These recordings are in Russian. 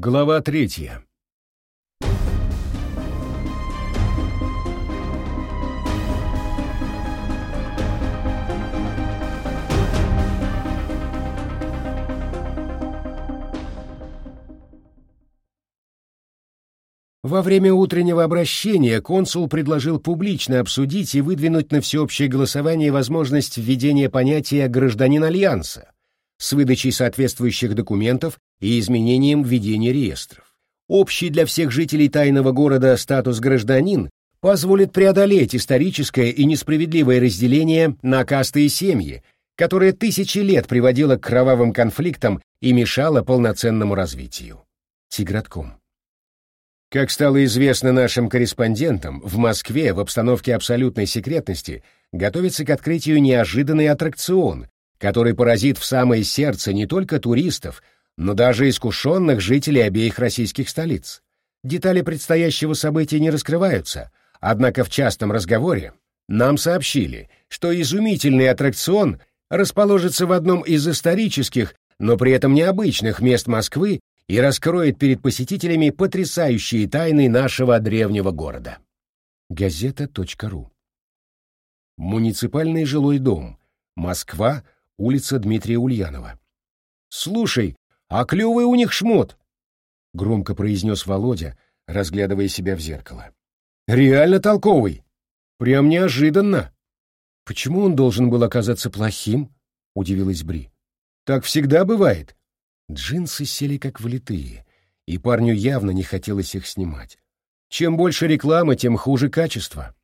Глава третья. Во время утреннего обращения консул предложил публично обсудить и выдвинуть на всеобщее голосование возможность введения понятия «гражданин Альянса» с выдачей соответствующих документов и изменением введения реестров. Общий для всех жителей тайного города статус гражданин позволит преодолеть историческое и несправедливое разделение на касты и семьи, которое тысячи лет приводило к кровавым конфликтам и мешало полноценному развитию. Тигратком. Как стало известно нашим корреспондентам, в Москве в обстановке абсолютной секретности готовится к открытию неожиданный аттракцион, который поразит в самое сердце не только туристов, но даже искушенных жителей обеих российских столиц. Детали предстоящего события не раскрываются, однако в частном разговоре нам сообщили, что изумительный аттракцион расположится в одном из исторических, но при этом необычных мест Москвы и раскроет перед посетителями потрясающие тайны нашего древнего города. Газета.ру Муниципальный жилой дом. Москва, улица Дмитрия Ульянова. «Слушай, а клевый у них шмот!» — громко произнес Володя, разглядывая себя в зеркало. «Реально толковый! Прям неожиданно!» «Почему он должен был оказаться плохим?» — удивилась Бри. «Так всегда бывает. Джинсы сели как влитые, и парню явно не хотелось их снимать. Чем больше рекламы, тем хуже качество.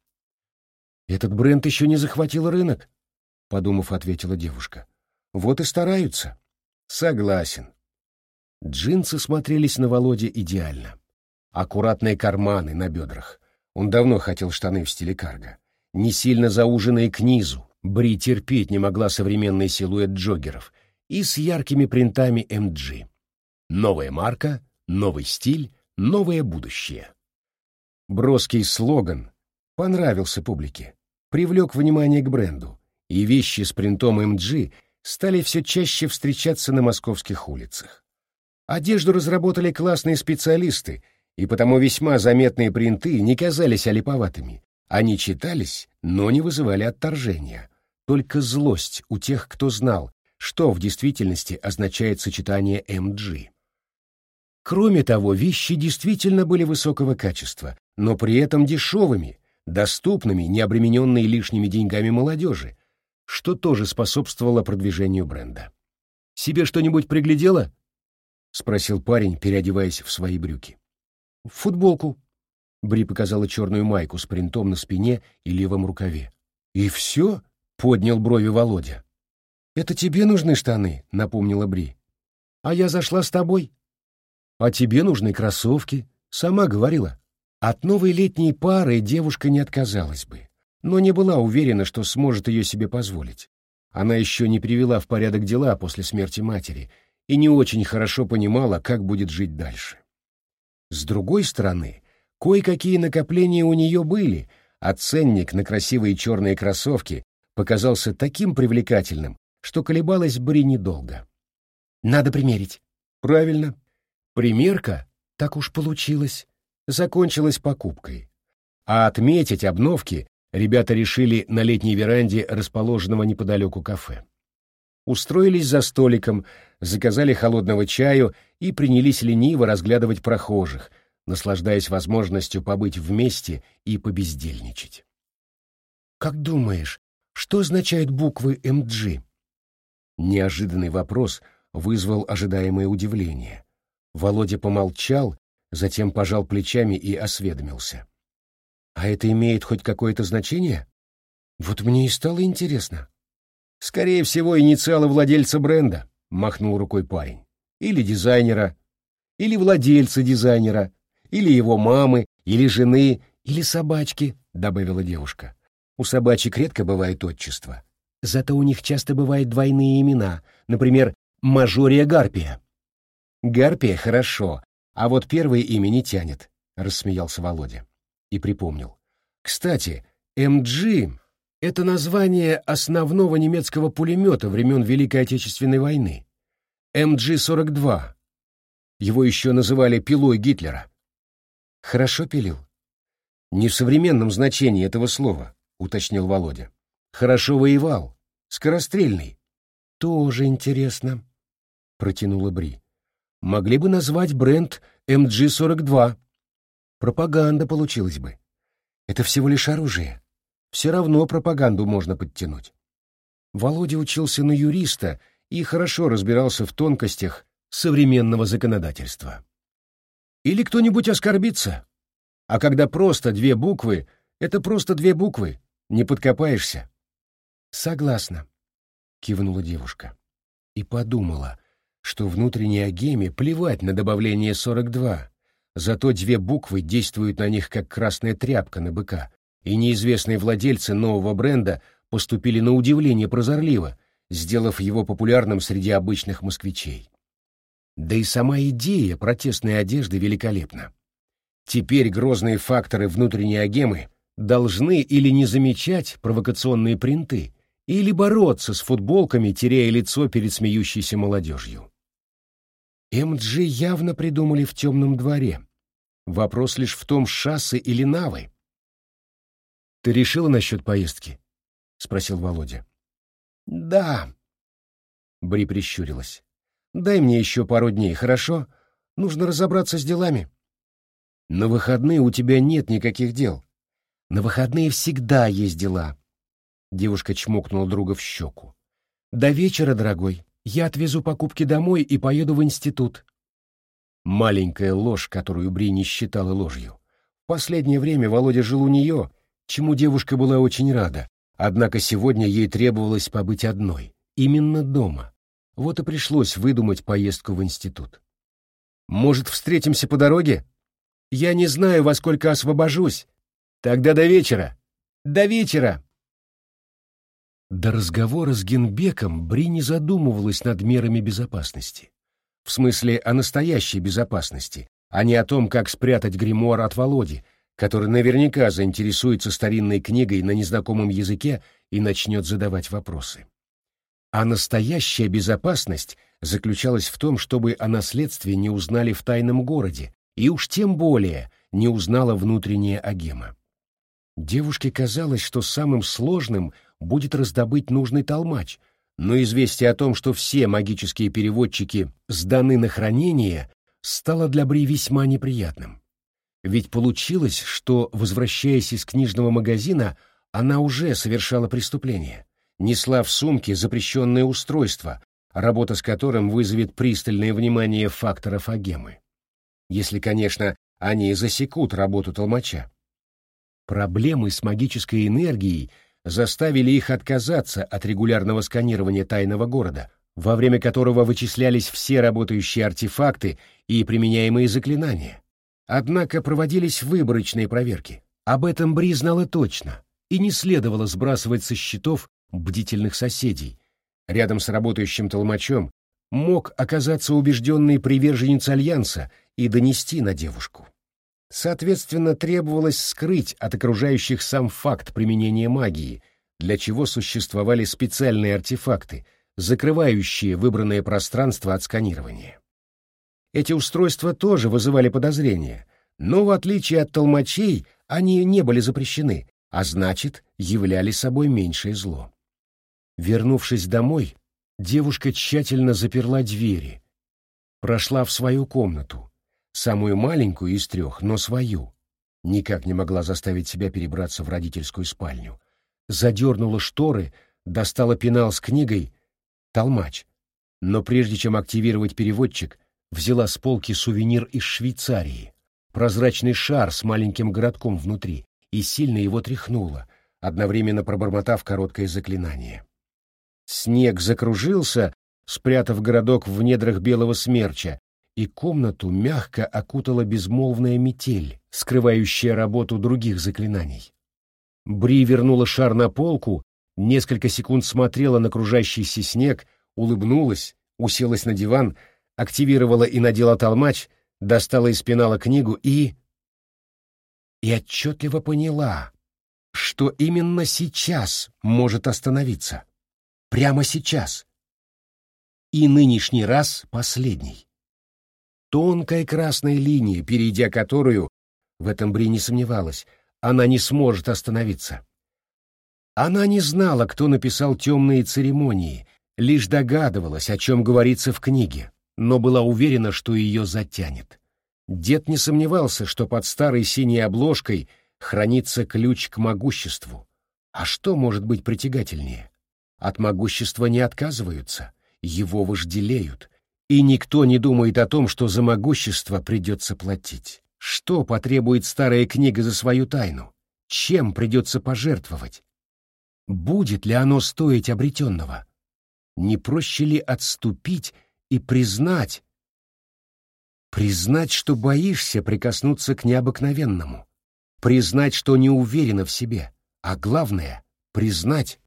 «Этот бренд еще не захватил рынок», — подумав, ответила девушка. «Вот и стараются». «Согласен». Джинсы смотрелись на Володе идеально. Аккуратные карманы на бедрах. Он давно хотел штаны в стиле карго. Не сильно зауженные к низу. Бри терпеть не могла современный силуэт джоггеров — и с яркими принтами MG. Новая марка, новый стиль, новое будущее. Броский слоган понравился публике, привлек внимание к бренду, и вещи с принтом MG стали все чаще встречаться на московских улицах. Одежду разработали классные специалисты, и потому весьма заметные принты не казались олиповатыми. Они читались, но не вызывали отторжения. Только злость у тех, кто знал, что в действительности означает сочетание MG. Кроме того, вещи действительно были высокого качества, но при этом дешевыми, доступными, не обремененные лишними деньгами молодежи, что тоже способствовало продвижению бренда. «Себе что-нибудь приглядела?» — спросил парень, переодеваясь в свои брюки. «Футболку». Бри показала черную майку с принтом на спине и левом рукаве. «И все?» — поднял брови Володя. «Это тебе нужны штаны», — напомнила Бри. «А я зашла с тобой». «А тебе нужны кроссовки», — сама говорила. От новой летней пары девушка не отказалась бы, но не была уверена, что сможет ее себе позволить. Она еще не привела в порядок дела после смерти матери и не очень хорошо понимала, как будет жить дальше. С другой стороны, кое-какие накопления у нее были, а ценник на красивые черные кроссовки показался таким привлекательным, что колебалась Бри недолго. «Надо примерить». «Правильно. Примерка, так уж получилось, закончилась покупкой. А отметить обновки ребята решили на летней веранде расположенного неподалеку кафе. Устроились за столиком, заказали холодного чаю и принялись лениво разглядывать прохожих, наслаждаясь возможностью побыть вместе и побездельничать. «Как думаешь, что означают буквы МГ?» Неожиданный вопрос вызвал ожидаемое удивление. Володя помолчал, затем пожал плечами и осведомился. «А это имеет хоть какое-то значение? Вот мне и стало интересно». «Скорее всего, инициалы владельца бренда», — махнул рукой парень. «Или дизайнера, или владельца дизайнера, или его мамы, или жены, или собачки», — добавила девушка. «У собачек редко бывает отчество. Зато у них часто бывают двойные имена, например, Мажория Гарпия. Гарпия хорошо, а вот первое имя не тянет, рассмеялся Володя и припомнил. Кстати, МГ — это название основного немецкого пулемета времен Великой Отечественной войны. МГ-42. Его еще называли пилой Гитлера. Хорошо пилил? Не в современном значении этого слова, уточнил Володя. Хорошо воевал. Скорострельный. Тоже интересно, протянула Бри. Могли бы назвать бренд MG42. Пропаганда получилась бы. Это всего лишь оружие. Все равно пропаганду можно подтянуть. Володя учился на юриста и хорошо разбирался в тонкостях современного законодательства. Или кто-нибудь оскорбится. А когда просто две буквы, это просто две буквы, не подкопаешься. Согласна, кивнула девушка. И подумала, что внутренней агеме плевать на добавление 42, зато две буквы действуют на них как красная тряпка на быка, и неизвестные владельцы нового бренда поступили на удивление прозорливо, сделав его популярным среди обычных москвичей. Да и сама идея протестной одежды великолепна. Теперь грозные факторы внутренней агемы должны или не замечать провокационные принты, или бороться с футболками, теряя лицо перед смеющейся молодежью. МГ явно придумали в темном дворе. Вопрос лишь в том, шассы или навы. «Ты решила насчет поездки?» — спросил Володя. «Да». Бри прищурилась. «Дай мне еще пару дней, хорошо? Нужно разобраться с делами». «На выходные у тебя нет никаких дел». «На выходные всегда есть дела». Девушка чмокнула друга в щеку. «До вечера, дорогой. Я отвезу покупки домой и поеду в институт. Маленькая ложь, которую Бри не считала ложью. В последнее время Володя жил у нее, чему девушка была очень рада, однако сегодня ей требовалось побыть одной, именно дома. Вот и пришлось выдумать поездку в институт. «Может, встретимся по дороге? Я не знаю, во сколько освобожусь. Тогда до вечера. До вечера!» До разговора с Генбеком Бри не задумывалась над мерами безопасности. В смысле о настоящей безопасности, а не о том, как спрятать гримуар от Володи, который наверняка заинтересуется старинной книгой на незнакомом языке и начнет задавать вопросы. А настоящая безопасность заключалась в том, чтобы о наследстве не узнали в тайном городе, и уж тем более не узнала внутренняя агема. Девушке казалось, что самым сложным будет раздобыть нужный толмач, но известие о том, что все магические переводчики сданы на хранение, стало для Бри весьма неприятным. Ведь получилось, что, возвращаясь из книжного магазина, она уже совершала преступление, несла в сумке запрещенное устройство, работа с которым вызовет пристальное внимание факторов агемы. Если, конечно, они засекут работу толмача. Проблемы с магической энергией заставили их отказаться от регулярного сканирования тайного города, во время которого вычислялись все работающие артефакты и применяемые заклинания. Однако проводились выборочные проверки. Об этом Бри знала точно, и не следовало сбрасывать со счетов бдительных соседей. Рядом с работающим толмачом мог оказаться убежденный приверженец Альянса и донести на девушку. Соответственно, требовалось скрыть от окружающих сам факт применения магии, для чего существовали специальные артефакты, закрывающие выбранное пространство от сканирования. Эти устройства тоже вызывали подозрения, но в отличие от толмачей они не были запрещены, а значит, являли собой меньшее зло. Вернувшись домой, девушка тщательно заперла двери, прошла в свою комнату, самую маленькую из трех, но свою. Никак не могла заставить себя перебраться в родительскую спальню. Задернула шторы, достала пенал с книгой «Толмач». Но прежде чем активировать переводчик, взяла с полки сувенир из Швейцарии, прозрачный шар с маленьким городком внутри, и сильно его тряхнула, одновременно пробормотав короткое заклинание. Снег закружился, спрятав городок в недрах белого смерча, и комнату мягко окутала безмолвная метель, скрывающая работу других заклинаний. Бри вернула шар на полку, несколько секунд смотрела на кружащийся снег, улыбнулась, уселась на диван, активировала и надела толмач, достала из пенала книгу и... И отчетливо поняла, что именно сейчас может остановиться. Прямо сейчас. И нынешний раз последний. тонкая красная линия, перейдя которую, в этом Бри не сомневалась, она не сможет остановиться. Она не знала, кто написал «Темные церемонии», лишь догадывалась, о чем говорится в книге, но была уверена, что ее затянет. Дед не сомневался, что под старой синей обложкой хранится ключ к могуществу. А что может быть притягательнее? От могущества не отказываются, его вожделеют, и никто не думает о том, что за могущество придется платить. Что потребует старая книга за свою тайну? Чем придется пожертвовать? Будет ли оно стоить обретенного? Не проще ли отступить и признать, признать, что боишься прикоснуться к необыкновенному, признать, что не уверена в себе, а главное — признать,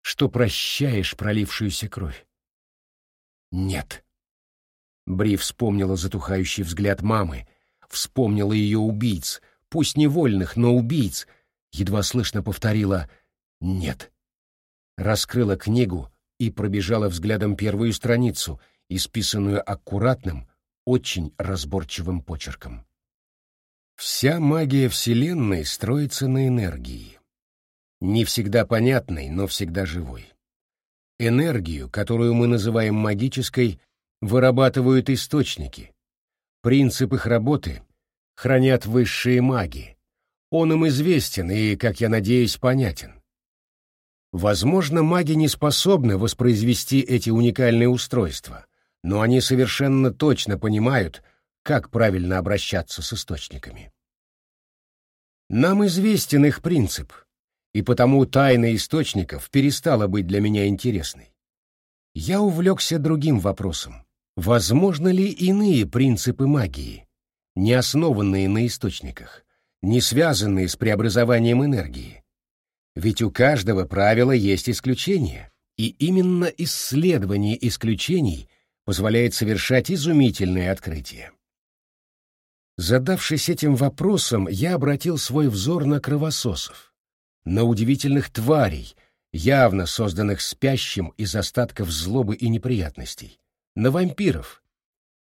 что прощаешь пролившуюся кровь. Нет. Бри вспомнила затухающий взгляд мамы, вспомнила ее убийц, пусть невольных, но убийц, едва слышно повторила «нет». Раскрыла книгу и пробежала взглядом первую страницу, исписанную аккуратным, очень разборчивым почерком. Вся магия Вселенной строится на энергии. Не всегда понятной, но всегда живой. Энергию, которую мы называем магической, вырабатывают источники. Принцип их работы хранят высшие маги. Он им известен и, как я надеюсь, понятен. Возможно, маги не способны воспроизвести эти уникальные устройства, но они совершенно точно понимают, как правильно обращаться с источниками. Нам известен их принцип, и потому тайна источников перестала быть для меня интересной. Я увлекся другим вопросом. Возможно ли иные принципы магии, не основанные на источниках, не связанные с преобразованием энергии? Ведь у каждого правила есть исключения, и именно исследование исключений позволяет совершать изумительные открытия. Задавшись этим вопросом, я обратил свой взор на кровососов, на удивительных тварей, явно созданных спящим из остатков злобы и неприятностей, на вампиров,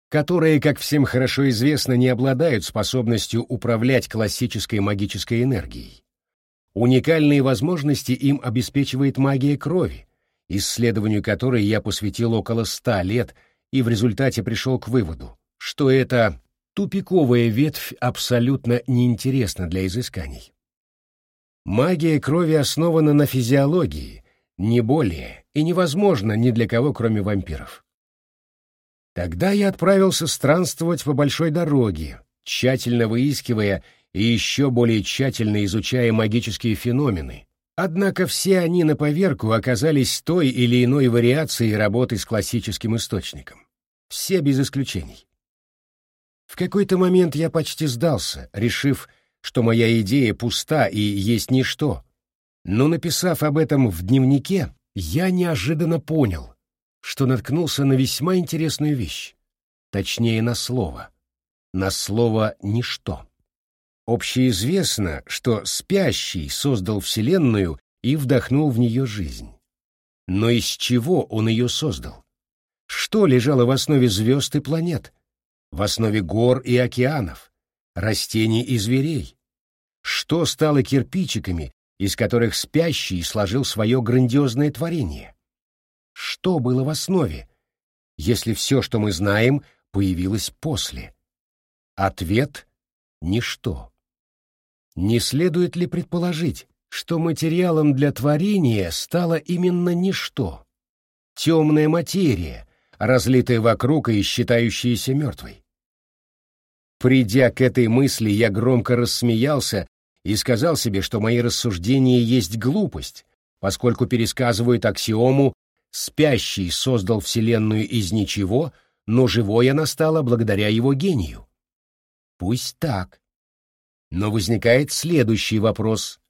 которые, как всем хорошо известно, не обладают способностью управлять классической магической энергией. Уникальные возможности им обеспечивает магия крови, исследованию которой я посвятил около ста лет и в результате пришел к выводу, что эта тупиковая ветвь абсолютно неинтересна для изысканий. Магия крови основана на физиологии, не более, и невозможно ни для кого, кроме вампиров. Тогда я отправился странствовать по большой дороге, тщательно выискивая и еще более тщательно изучая магические феномены, однако все они на поверку оказались той или иной вариацией работы с классическим источником. Все без исключений. В какой-то момент я почти сдался, решив, что моя идея пуста и есть ничто. Но написав об этом в дневнике, я неожиданно понял, что наткнулся на весьма интересную вещь. Точнее, на слово. На слово «ничто». Общеизвестно, что спящий создал Вселенную и вдохнул в нее жизнь. Но из чего он ее создал? Что лежало в основе звезд и планет? В основе гор и океанов, растений и зверей? Что стало кирпичиками, из которых спящий сложил свое грандиозное творение? Что было в основе, если все, что мы знаем, появилось после? Ответ — ничто. Не следует ли предположить, что материалом для творения стало именно ничто? Темная материя, разлитая вокруг и считающаяся мертвой. Придя к этой мысли, я громко рассмеялся и сказал себе, что мои рассуждения есть глупость, поскольку пересказывают аксиому «спящий создал Вселенную из ничего, но живой она стала благодаря его гению». Пусть так. Но возникает следующий вопрос.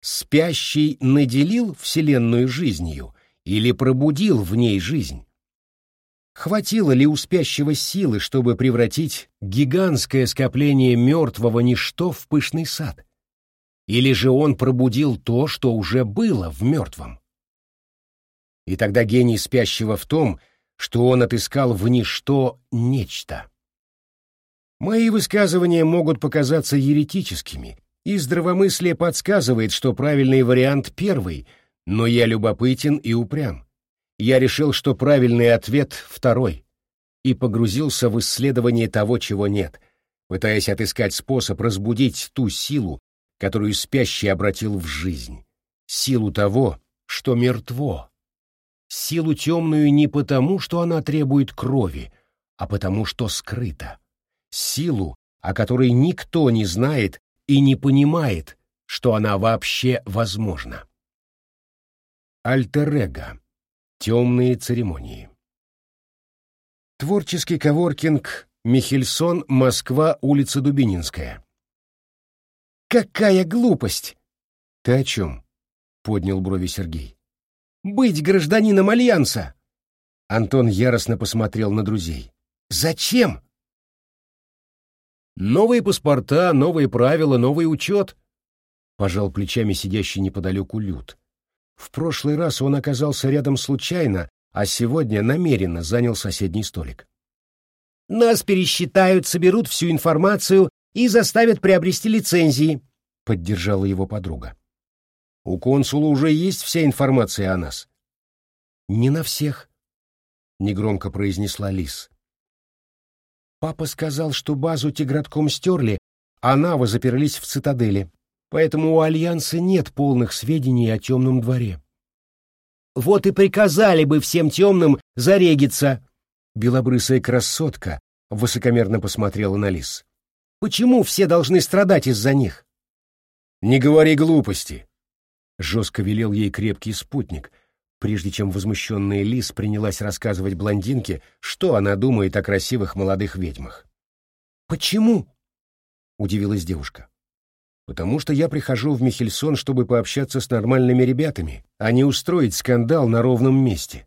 Спящий наделил Вселенную жизнью или пробудил в ней жизнь? Хватило ли у спящего силы, чтобы превратить гигантское скопление мертвого ничто в пышный сад? Или же он пробудил то, что уже было в мертвом? И тогда гений спящего в том, что он отыскал в ничто нечто. Мои высказывания могут показаться еретическими, и здравомыслие подсказывает, что правильный вариант первый, но я любопытен и упрям. Я решил, что правильный ответ второй, и погрузился в исследование того, чего нет, пытаясь отыскать способ разбудить ту силу, которую спящий обратил в жизнь, силу того, что мертво, силу темную не потому, что она требует крови, а потому, что скрыта, силу, о которой никто не знает и не понимает, что она вообще возможна. Альтер-эго. Темные церемонии. Творческий коворкинг Михельсон, Москва, улица Дубининская. «Какая глупость!» «Ты о чем?» — поднял брови Сергей. «Быть гражданином Альянса!» Антон яростно посмотрел на друзей. «Зачем?» «Новые паспорта, новые правила, новый учет», — пожал плечами сидящий неподалеку Люд. В прошлый раз он оказался рядом случайно, а сегодня намеренно занял соседний столик. «Нас пересчитают, соберут всю информацию и заставят приобрести лицензии», — поддержала его подруга. «У консула уже есть вся информация о нас». «Не на всех», — негромко произнесла Лис. «Папа сказал, что базу Тигратком стерли, а Навы заперлись в цитадели, поэтому у Альянса нет полных сведений о темном дворе». «Вот и приказали бы всем темным зарегиться!» Белобрысая красотка высокомерно посмотрела на Лис. Почему все должны страдать из-за них? Не говори глупости, жестко велел ей крепкий спутник, прежде чем возмущенная Лис принялась рассказывать блондинке, что она думает о красивых молодых ведьмах. Почему? удивилась девушка. Потому что я прихожу в Михельсон, чтобы пообщаться с нормальными ребятами, а не устроить скандал на ровном месте.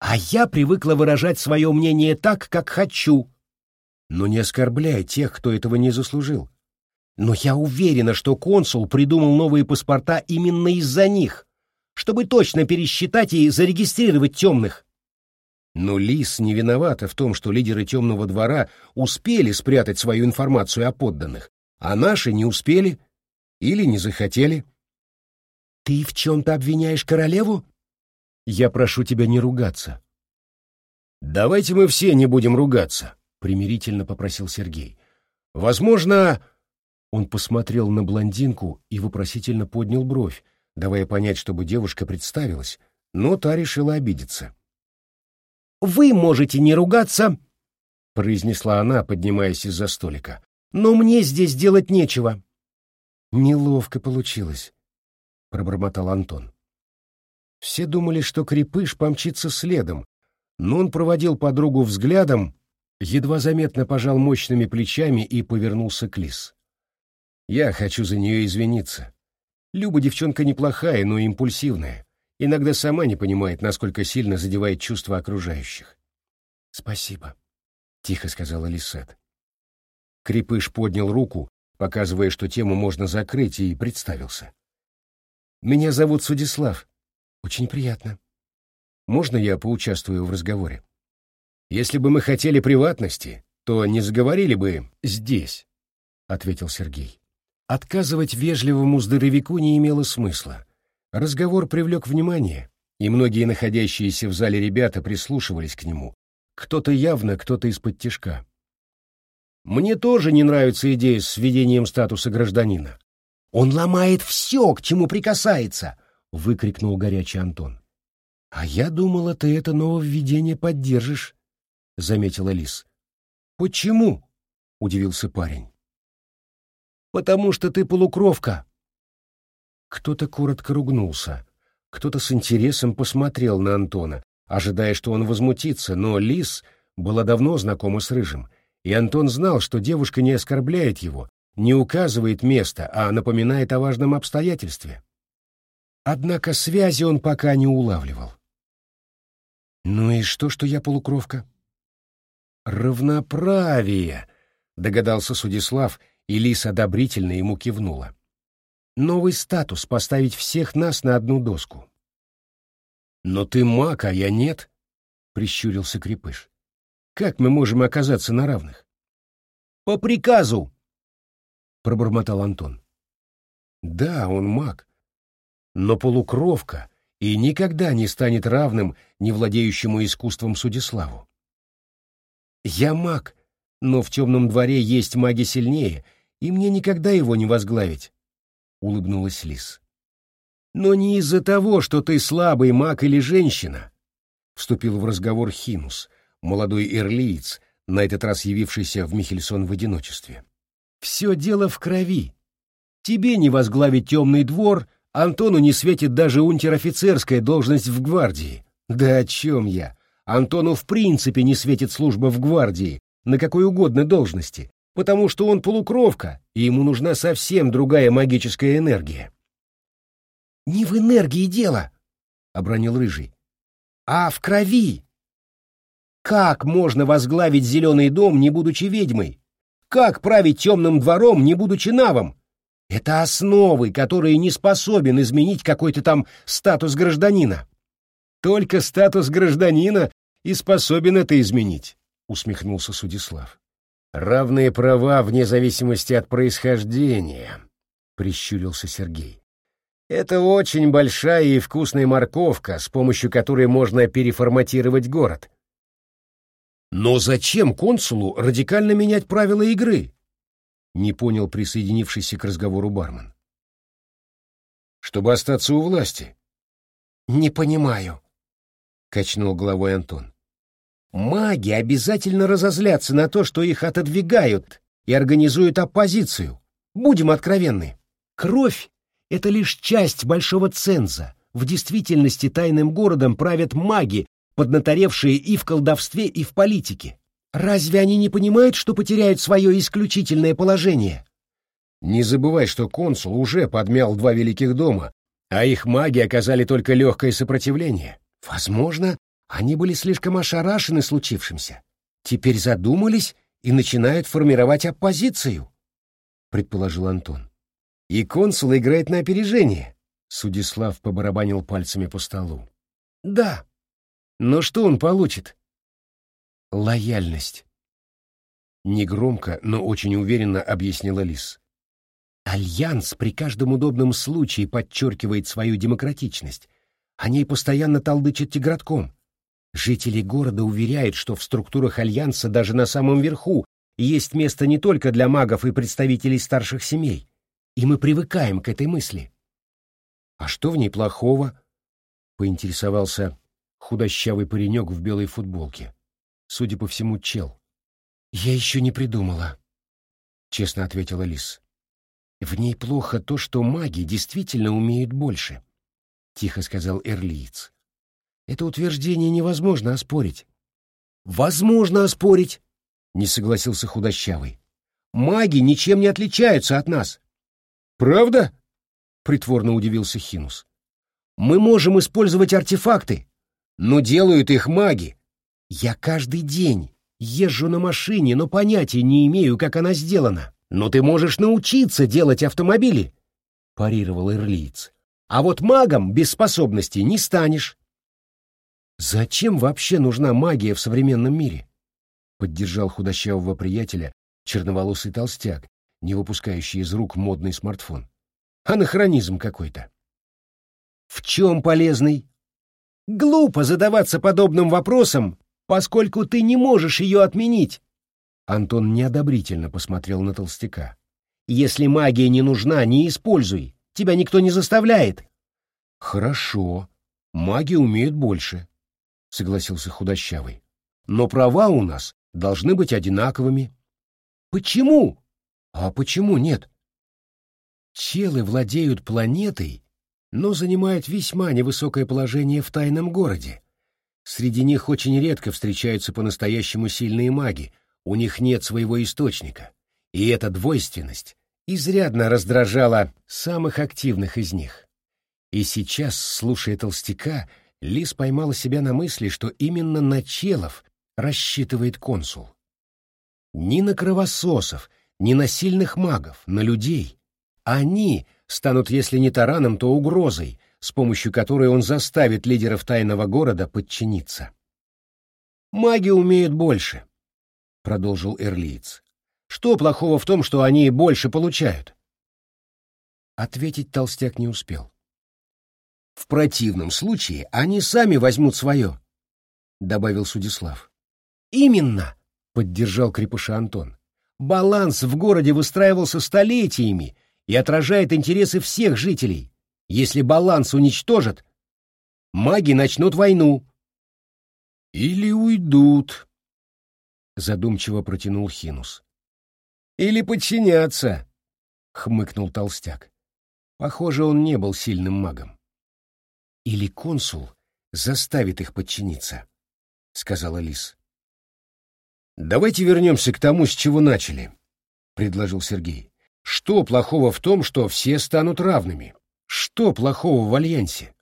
А я привыкла выражать свое мнение так, как хочу, но не оскорбляй тех, кто этого не заслужил. Но я уверена, что консул придумал новые паспорта именно из-за них, чтобы точно пересчитать и зарегистрировать темных. Но Лис не виновата в том, что лидеры темного двора успели спрятать свою информацию о подданных, а наши не успели или не захотели. Ты в чем-то обвиняешь королеву? Я прошу тебя не ругаться. Давайте мы все не будем ругаться примирительно попросил Сергей. Возможно, он посмотрел на блондинку и вопросительно поднял бровь, давая понять, чтобы девушка представилась, но та решила обидеться. «Вы можете не ругаться», — произнесла она, поднимаясь из-за столика, — «но мне здесь делать нечего». «Неловко получилось», — пробормотал Антон. Все думали, что крепыш помчится следом, но он проводил подругу взглядом едва заметно пожал мощными плечами и повернулся к Лис. «Я хочу за нее извиниться. Люба девчонка неплохая, но импульсивная. Иногда сама не понимает, насколько сильно задевает чувства окружающих». «Спасибо», — тихо сказала Лисет. Крепыш поднял руку, показывая, что тему можно закрыть, и представился. «Меня зовут Судислав. Очень приятно. Можно я поучаствую в разговоре?» Если бы мы хотели приватности, то не заговорили бы здесь, — ответил Сергей. Отказывать вежливому здоровяку не имело смысла. Разговор привлек внимание, и многие находящиеся в зале ребята прислушивались к нему. Кто-то явно, кто-то из-под тишка. Мне тоже не нравится идея с введением статуса гражданина. Он ломает все, к чему прикасается, — выкрикнул горячий Антон. А я думала, ты это нововведение поддержишь, — заметила Лис. «Почему?» — удивился парень. «Потому что ты полукровка». Кто-то коротко ругнулся, кто-то с интересом посмотрел на Антона, ожидая, что он возмутится, но Лис была давно знакома с Рыжим, и Антон знал, что девушка не оскорбляет его, не указывает место, а напоминает о важном обстоятельстве. Однако связи он пока не улавливал. «Ну и что, что я полукровка?» «Равноправие!» — догадался Судислав, и Лис одобрительно ему кивнула. «Новый статус — поставить всех нас на одну доску». «Но ты маг, а я нет», — прищурился Крепыш. «Как мы можем оказаться на равных?» По приказу!» — пробормотал Антон. «Да, он маг, но полукровка и никогда не станет равным не владеющему искусством Судиславу. Я маг, но в темном дворе есть маги сильнее, и мне никогда его не возглавить», — улыбнулась Лис. «Но не из-за того, что ты слабый маг или женщина», — вступил в разговор Хинус, молодой ирлиец, на этот раз явившийся в Михельсон в одиночестве. «Все дело в крови. Тебе не возглавить темный двор, Антону не светит даже унтер-офицерская должность в гвардии. Да о чем я? Антону в принципе не светит служба в гвардии, на какой угодно должности, потому что он полукровка, и ему нужна совсем другая магическая энергия. «Не в энергии дело», — обронил Рыжий, — «а в крови. Как можно возглавить зеленый дом, не будучи ведьмой? Как править темным двором, не будучи навом? Это основы, которые не способен изменить какой-то там статус гражданина. Только статус гражданина и способен это изменить, усмехнулся Судислав. Равные права вне зависимости от происхождения, прищурился Сергей. Это очень большая и вкусная морковка, с помощью которой можно переформатировать город. Но зачем консулу радикально менять правила игры? Не понял присоединившийся к разговору бармен. Чтобы остаться у власти. Не понимаю, качнул головой Антон. Маги обязательно разозлятся на то, что их отодвигают и организуют оппозицию. Будем откровенны. Кровь — это лишь часть большого ценза. В действительности тайным городом правят маги, поднаторевшие и в колдовстве, и в политике. Разве они не понимают, что потеряют свое исключительное положение? Не забывай, что консул уже подмял два великих дома, а их маги оказали только легкое сопротивление. Возможно, они были слишком ошарашены случившимся. Теперь задумались и начинают формировать оппозицию, предположил Антон. И консул играет на опережение. Судислав побарабанил пальцами по столу. Да. Но что он получит? Лояльность. Негромко, но очень уверенно объяснила Лис. Альянс при каждом удобном случае подчеркивает свою демократичность, о ней постоянно талдычат тигратком. Жители города уверяют, что в структурах Альянса даже на самом верху есть место не только для магов и представителей старших семей. И мы привыкаем к этой мысли. «А что в ней плохого?» — поинтересовался худощавый паренек в белой футболке. Судя по всему, чел. «Я еще не придумала», — честно ответила Лис. «В ней плохо то, что маги действительно умеют больше. — тихо сказал Эрлиец. «Это утверждение невозможно оспорить». «Возможно оспорить!» — не согласился худощавый. «Маги ничем не отличаются от нас». «Правда?» — притворно удивился Хинус. «Мы можем использовать артефакты, но делают их маги. Я каждый день езжу на машине, но понятия не имею, как она сделана. Но ты можешь научиться делать автомобили», — парировал Эрлиец. А вот магом без способностей не станешь. Зачем вообще нужна магия в современном мире? Поддержал худощавого приятеля черноволосый толстяк, не выпускающий из рук модный смартфон. Анахронизм какой-то. В чем полезный? Глупо задаваться подобным вопросом, поскольку ты не можешь ее отменить. Антон неодобрительно посмотрел на толстяка. Если магия не нужна, не используй. Тебя никто не заставляет. Хорошо, маги умеют больше, согласился худощавый. Но права у нас должны быть одинаковыми. Почему? А почему нет? Челы владеют планетой, но занимают весьма невысокое положение в тайном городе. Среди них очень редко встречаются по-настоящему сильные маги, у них нет своего источника. И эта двойственность изрядно раздражала самых активных из них. И сейчас, слушая толстяка, Лис поймала себя на мысли, что именно на челов рассчитывает консул. Ни на кровососов, ни на сильных магов, на людей. Они станут, если не тараном, то угрозой, с помощью которой он заставит лидеров тайного города подчиниться. «Маги умеют больше», — продолжил Эрлиец. Что плохого в том, что они больше получают? Ответить толстяк не успел. В противном случае они сами возьмут свое, — добавил Судислав. Именно, — поддержал крепыша Антон. Баланс в городе выстраивался столетиями и отражает интересы всех жителей. Если баланс уничтожат, маги начнут войну. Или уйдут, — задумчиво протянул Хинус. Или подчинятся, — хмыкнул толстяк. Похоже, он не был сильным магом. Или консул заставит их подчиниться, — сказала Лис. Давайте вернемся к тому, с чего начали, — предложил Сергей. Что плохого в том, что все станут равными? Что плохого в альянсе?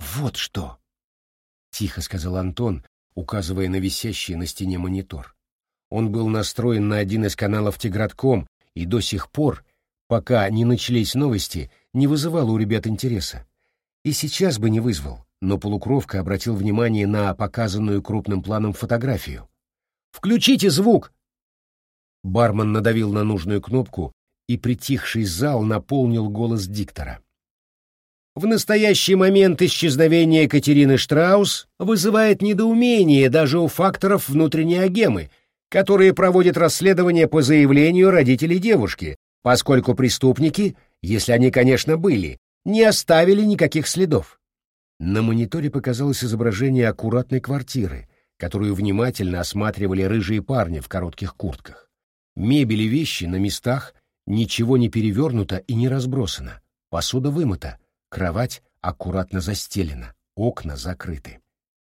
Вот что, — тихо сказал Антон, указывая на висящий на стене монитор. Он был настроен на один из каналов Тигратком и до сих пор, пока не начались новости, не вызывал у ребят интереса. И сейчас бы не вызвал, но полукровка обратил внимание на показанную крупным планом фотографию. «Включите звук!» Бармен надавил на нужную кнопку, и притихший зал наполнил голос диктора. В настоящий момент исчезновение Катерины Штраус вызывает недоумение даже у факторов внутренней агемы, которые проводят расследование по заявлению родителей девушки, поскольку преступники, если они, конечно, были, не оставили никаких следов. На мониторе показалось изображение аккуратной квартиры, которую внимательно осматривали рыжие парни в коротких куртках. Мебель и вещи на местах, ничего не перевернуто и не разбросано, посуда вымыта, кровать аккуратно застелена, окна закрыты.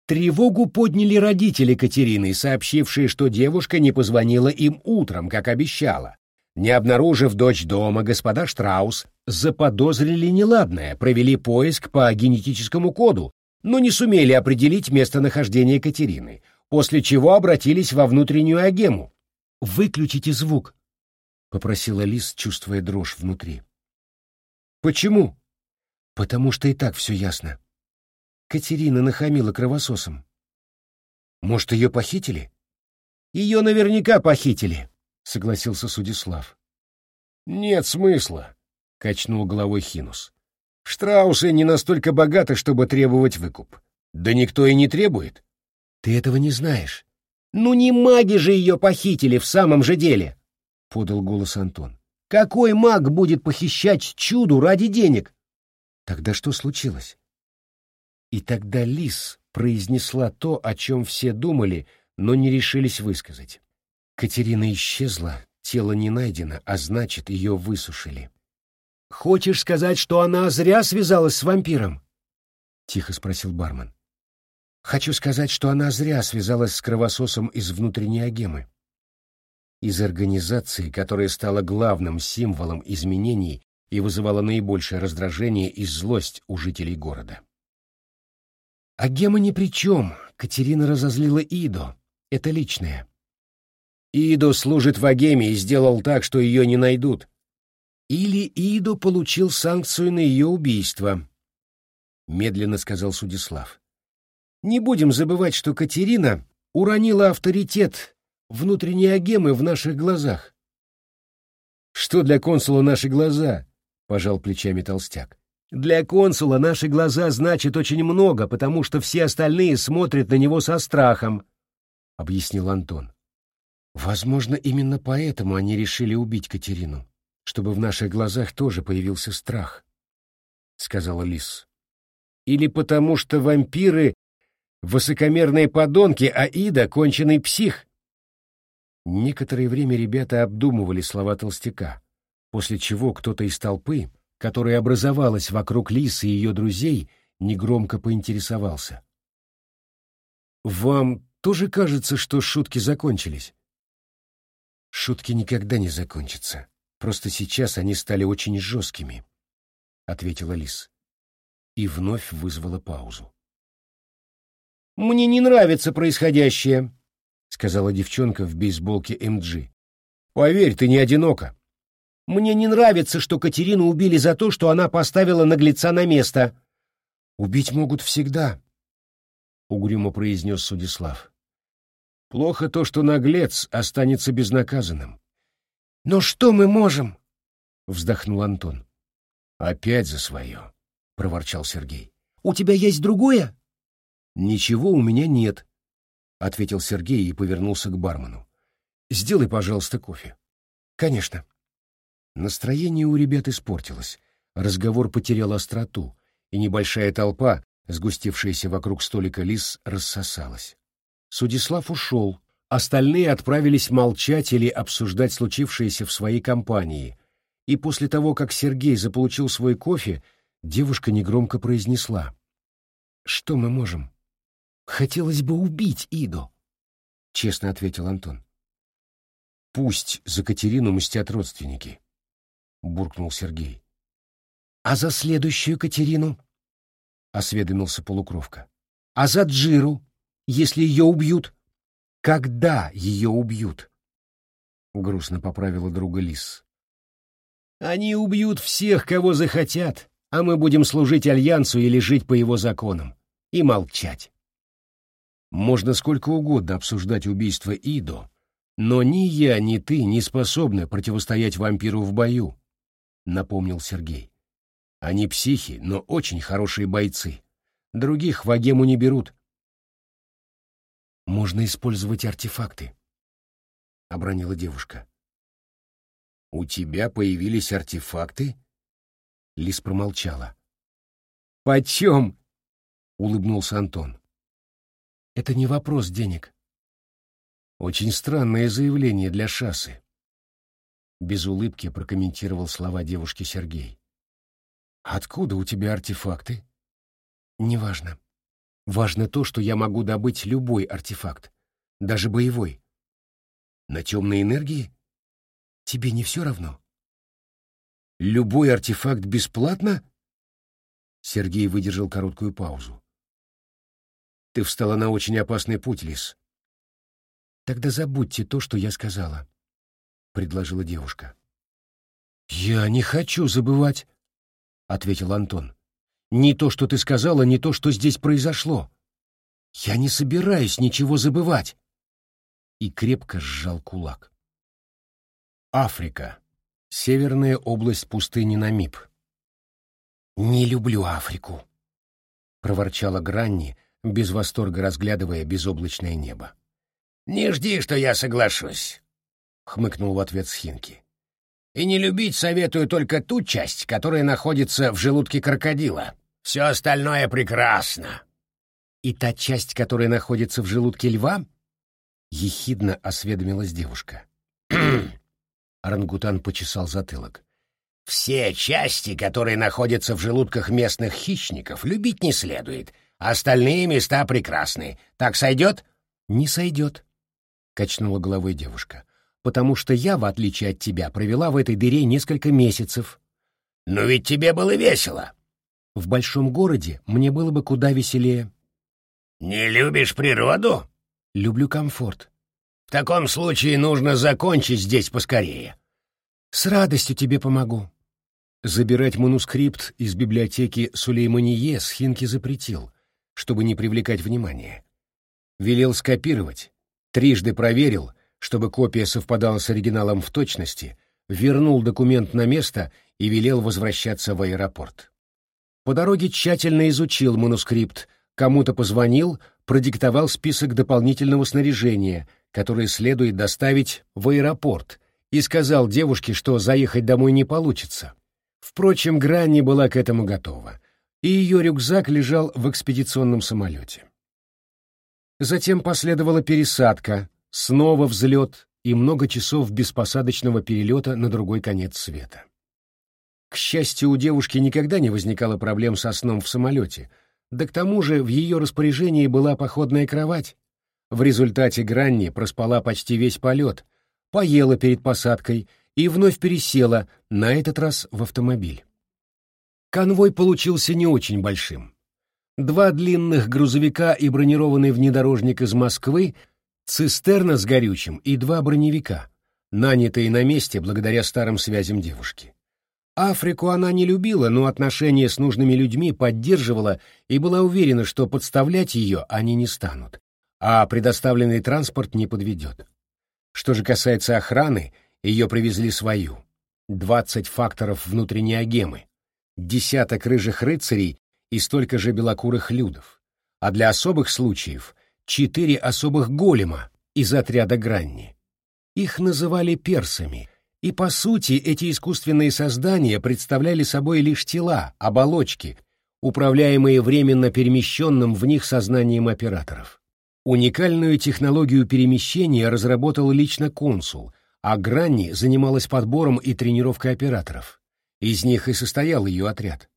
Тревогу подняли родители Катерины, сообщившие, что девушка не позвонила им утром, как обещала, не обнаружив дочь дома, господа Штраус заподозрили неладное, провели поиск по генетическому коду, но не сумели определить местонахождение Катерины, после чего обратились во внутреннюю агему. «Выключите звук», — попросила Лис, чувствуя дрожь внутри. «Почему?» «Потому что и так все ясно. Катерина нахамила кровососом. Может, ее похитили?» «Ее наверняка похитили», — согласился Судислав. «Нет смысла», — качнул головой Хинус. «Штраусы не настолько богаты, чтобы требовать выкуп. Да никто и не требует». «Ты этого не знаешь». «Ну не маги же ее похитили в самом же деле», — подал голос Антон. «Какой маг будет похищать чуду ради денег?» Тогда что случилось? И тогда Лис произнесла то, о чем все думали, но не решились высказать. Катерина исчезла, тело не найдено, а значит, ее высушили. «Хочешь сказать, что она зря связалась с вампиром?» — тихо спросил бармен. «Хочу сказать, что она зря связалась с кровососом из внутренней агемы. Из организации, которая стала главным символом изменений и вызывала наибольшее раздражение и злость у жителей города. Агема ни при чем, Катерина разозлила Идо, это личное. Идо служит в Агеме и сделал так, что ее не найдут. Или Идо получил санкцию на ее убийство, — медленно сказал Судислав. Не будем забывать, что Катерина уронила авторитет внутренней Агемы в наших глазах. Что для консула наши глаза? — пожал плечами толстяк. Для консула наши глаза значат очень много, потому что все остальные смотрят на него со страхом, — объяснил Антон. Возможно, именно поэтому они решили убить Катерину, чтобы в наших глазах тоже появился страх, — сказала Лис. Или потому что вампиры — высокомерные подонки, а Ида — конченый псих. Некоторое время ребята обдумывали слова толстяка, после чего кто-то из толпы, которая образовалась вокруг Лисы и ее друзей, негромко поинтересовался. «Вам тоже кажется, что шутки закончились?» Шутки никогда не закончатся. Просто сейчас они стали очень жесткими, — ответила Лис. И вновь вызвала паузу. «Мне не нравится происходящее», — сказала девчонка в бейсболке МГ. «Поверь, ты не одинока». «Мне не нравится, что Катерину убили за то, что она поставила наглеца на место». «Убить могут всегда», — угрюмо произнес Судислав. Плохо то, что наглец останется безнаказанным. «Но что мы можем?» — вздохнул Антон. «Опять за свое», — проворчал Сергей. «У тебя есть другое?» «Ничего у меня нет», — ответил Сергей и повернулся к бармену. «Сделай, пожалуйста, кофе». «Конечно». Настроение у ребят испортилось, разговор потерял остроту, и небольшая толпа, сгустившаяся вокруг столика лис, рассосалась. Судислав ушел, остальные отправились молчать или обсуждать случившееся в своей компании, и после того, как Сергей заполучил свой кофе, девушка негромко произнесла. «Что мы можем?» «Хотелось бы убить Иду», — честно ответил Антон. «Пусть за Катерину мстят родственники», — буркнул Сергей. «А за следующую Катерину?» — осведомился полукровка. «А за Джиру, если ее убьют?» «Когда ее убьют?» — грустно поправила друга Лис. «Они убьют всех, кого захотят, а мы будем служить Альянсу или жить по его законам. И молчать». Можно сколько угодно обсуждать убийство Идо, но ни я, ни ты не способны противостоять вампиру в бою, — напомнил Сергей. Они психи, но очень хорошие бойцы. Других в агему не берут. Можно использовать артефакты, — обронила девушка. У тебя появились артефакты? Лис промолчала. Почем? — улыбнулся Антон. Это не вопрос денег. Очень странное заявление для шассы. Без улыбки прокомментировал слова девушки Сергей. Откуда у тебя артефакты? Неважно. Важно то, что я могу добыть любой артефакт, даже боевой. На темной энергии? Тебе не все равно? Любой артефакт бесплатно? Сергей выдержал короткую паузу. Ты встала на очень опасный путь, Лис. Тогда забудьте то, что я сказала, — предложила девушка. Я не хочу забывать. — ответил Антон. «Не то, что ты сказала, не то, что здесь произошло. Я не собираюсь ничего забывать!» И крепко сжал кулак. Африка. Северная область пустыни Намиб. «Не люблю Африку», — проворчала Гранни, без восторга разглядывая безоблачное небо. «Не жди, что я соглашусь», — хмыкнул в ответ Схинки. И не любить советую только ту часть, которая находится в желудке крокодила. Все остальное прекрасно. И та часть, которая находится в желудке льва? Ехидно осведомилась девушка. Орангутан почесал затылок. Все части, которые находятся в желудках местных хищников, любить не следует. Остальные места прекрасны. Так сойдет? Не сойдет, качнула головой девушка потому что я, в отличие от тебя, провела в этой дыре несколько месяцев. Но ведь тебе было весело. В большом городе мне было бы куда веселее. Не любишь природу? Люблю комфорт. В таком случае нужно закончить здесь поскорее. С радостью тебе помогу. Забирать манускрипт из библиотеки Сулеймание Схинки запретил, чтобы не привлекать внимания. Велел скопировать, трижды проверил — чтобы копия совпадала с оригиналом в точности, вернул документ на место и велел возвращаться в аэропорт. По дороге тщательно изучил манускрипт, кому-то позвонил, продиктовал список дополнительного снаряжения, которое следует доставить в аэропорт, и сказал девушке, что заехать домой не получится. Впрочем, Гранни была к этому готова, и ее рюкзак лежал в экспедиционном самолете. Затем последовала пересадка, Снова взлет и много часов беспосадочного перелета на другой конец света. К счастью, у девушки никогда не возникало проблем со сном в самолете, да к тому же в ее распоряжении была походная кровать. В результате Гранни проспала почти весь полет, поела перед посадкой и вновь пересела, на этот раз в автомобиль. Конвой получился не очень большим. Два длинных грузовика и бронированный внедорожник из Москвы — цистерна с горючим и два броневика, нанятые на месте благодаря старым связям девушки. Африку она не любила, но отношения с нужными людьми поддерживала и была уверена, что подставлять ее они не станут, а предоставленный транспорт не подведет. Что же касается охраны, Ее привезли свою. Двадцать факторов внутренней агемы, десяток рыжих рыцарей и столько же белокурых людов. А для особых случаев — четыре особых голема из отряда Гранни. Их называли персами, и по сути эти искусственные создания представляли собой лишь тела, оболочки, управляемые временно перемещенным в них сознанием операторов. Уникальную технологию перемещения разработал лично консул, а Гранни занималась подбором и тренировкой операторов. Из них и состоял ее отряд.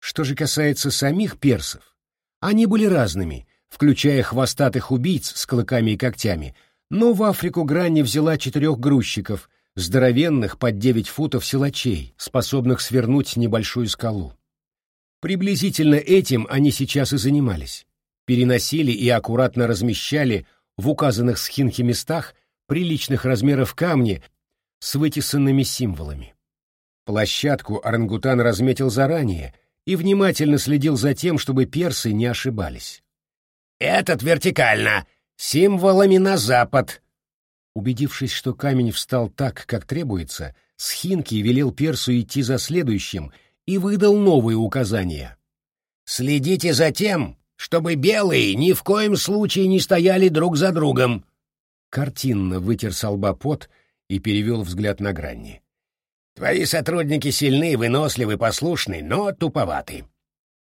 Что же касается самих персов, они были разными, включая хвостатых убийц с клыками и когтями, но в Африку Гранни взяла четырех грузчиков, здоровенных под девять футов силачей, способных свернуть небольшую скалу. Приблизительно этим они сейчас и занимались. Переносили и аккуратно размещали в указанных схинхи местах приличных размеров камни с вытесанными символами. Площадку орангутан разметил заранее и внимательно следил за тем, чтобы персы не ошибались. «Этот вертикально, символами на запад». Убедившись, что камень встал так, как требуется, Схинки велел персу идти за следующим и выдал новые указания. «Следите за тем, чтобы белые ни в коем случае не стояли друг за другом». Картинно вытер с лба пот и перевел взгляд на грани. «Твои сотрудники сильны, выносливы, послушны, но туповаты».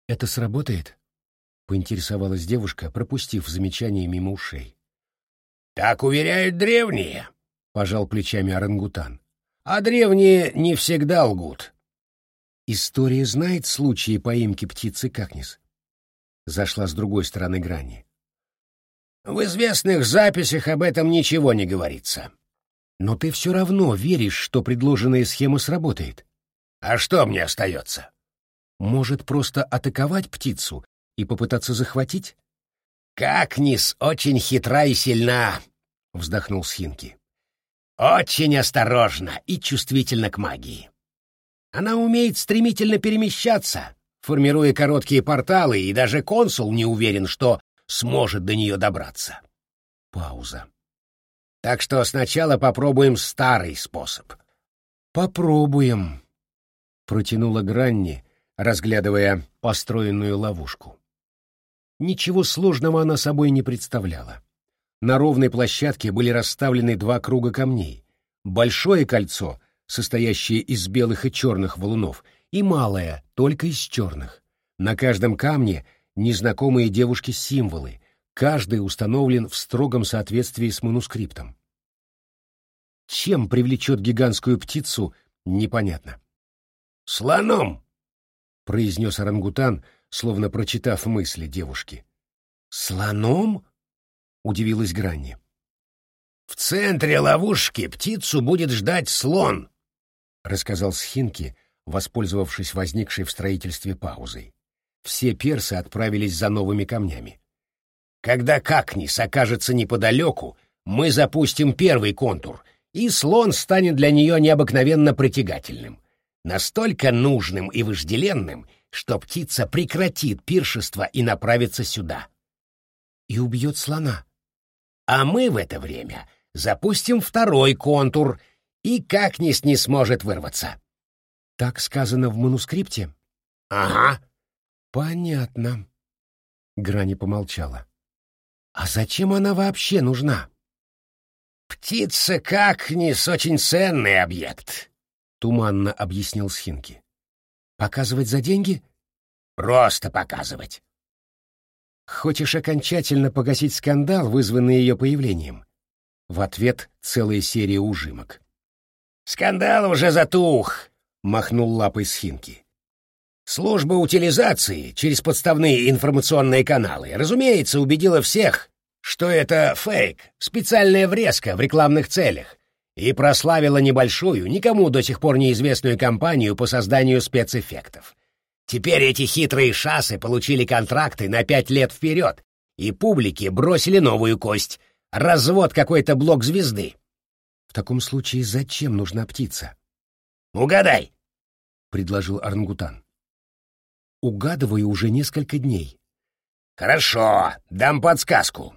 «Это сработает?» — поинтересовалась девушка, пропустив замечание мимо ушей. «Так уверяют древние», — пожал плечами орангутан. «А древние не всегда лгут. История знает случаи поимки птицы Какнис. Зашла с другой стороны грани. В известных записях об этом ничего не говорится. Но ты все равно веришь, что предложенная схема сработает. А что мне остается? Может, просто атаковать птицу и попытаться захватить? Какнис очень хитра и сильна, вздохнул Схинки. Очень осторожна и чувствительна к магии. Она умеет стремительно перемещаться, формируя короткие порталы, и даже консул не уверен, что сможет до нее добраться. Пауза. Так что сначала попробуем старый способ. Попробуем, протянула Гранни, разглядывая построенную ловушку. Ничего сложного она собой не представляла. На ровной площадке были расставлены два круга камней. Большое кольцо состоящее из белых и черных валунов, и малая, только из черных. На каждом камне незнакомые девушки символы, каждый установлен в строгом соответствии с манускриптом. Чем привлечет гигантскую птицу, непонятно. «Слоном!» — произнес орангутан, словно прочитав мысли девушки. «Слоном?» — удивилась Гранни. «В центре ловушки птицу будет ждать слон», рассказал Схинки, воспользовавшись возникшей в строительстве паузой. Все персы отправились за новыми камнями. Когда Какнис окажется неподалеку, мы запустим первый контур, и слон станет для нее необыкновенно притягательным, настолько нужным и вожделенным, что птица прекратит пиршество и направится сюда. И убьет слона. А мы в это время запустим второй контур — и как Нис не сможет вырваться. Так сказано в манускрипте? Ага. Понятно. Грани помолчала. А зачем она вообще нужна? Птица как Нис очень ценный объект, туманно объяснил Схинки. Показывать за деньги? Просто показывать. Хочешь окончательно погасить скандал, вызванный ее появлением? В ответ целая серия ужимок. «Скандал уже затух», — махнул лапой Схинки. «Служба утилизации через подставные информационные каналы, разумеется, убедила всех, что это фейк, специальная врезка в рекламных целях, и прославила небольшую, никому до сих пор неизвестную компанию по созданию спецэффектов. Теперь эти хитрые шассы получили контракты на пять лет вперед, и публике бросили новую кость — развод какой-то блок звезды таком случае зачем нужна птица? Угадай, предложил Орангутан. Угадываю уже несколько дней. Хорошо, дам подсказку.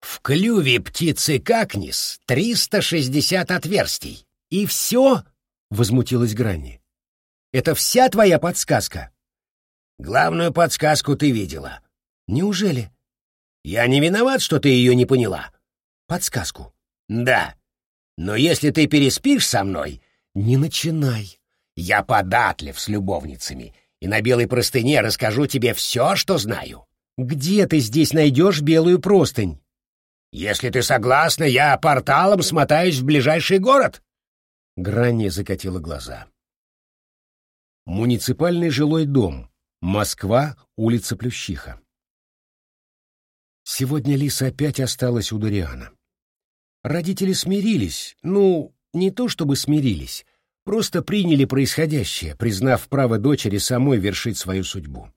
В клюве птицы какнис 360 отверстий. «И все?» — возмутилась Гранни. «Это вся твоя подсказка?» «Главную подсказку ты видела». «Неужели?» «Я не виноват, что ты ее не поняла». «Подсказку?» «Да. Но если ты переспишь со мной...» «Не начинай». «Я податлив с любовницами, и на белой простыне расскажу тебе все, что знаю». «Где ты здесь найдешь белую простынь?» «Если ты согласна, я порталом смотаюсь в ближайший город». Гранни закатила глаза. Муниципальный жилой дом. Москва, улица Плющиха. Сегодня Лиса опять осталась у Дориана. Родители смирились, ну, не то чтобы смирились, просто приняли происходящее, признав право дочери самой вершить свою судьбу.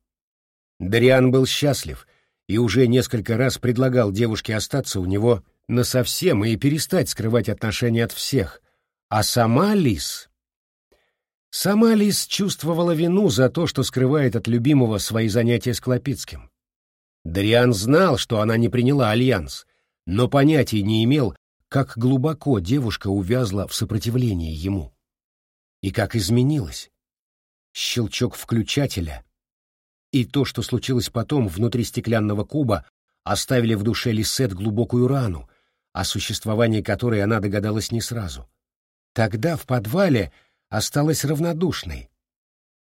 Дориан был счастлив и уже несколько раз предлагал девушке остаться у него насовсем и перестать скрывать отношения от всех, а сама Лис... Сама Лис чувствовала вину за то, что скрывает от любимого свои занятия с Клопицким. Дариан знал, что она не приняла альянс, но понятия не имел, как глубоко девушка увязла в сопротивлении ему. И как изменилась. Щелчок включателя и то, что случилось потом внутри стеклянного куба, оставили в душе Лисет глубокую рану, о существовании которой она догадалась не сразу. Тогда в подвале осталась равнодушной.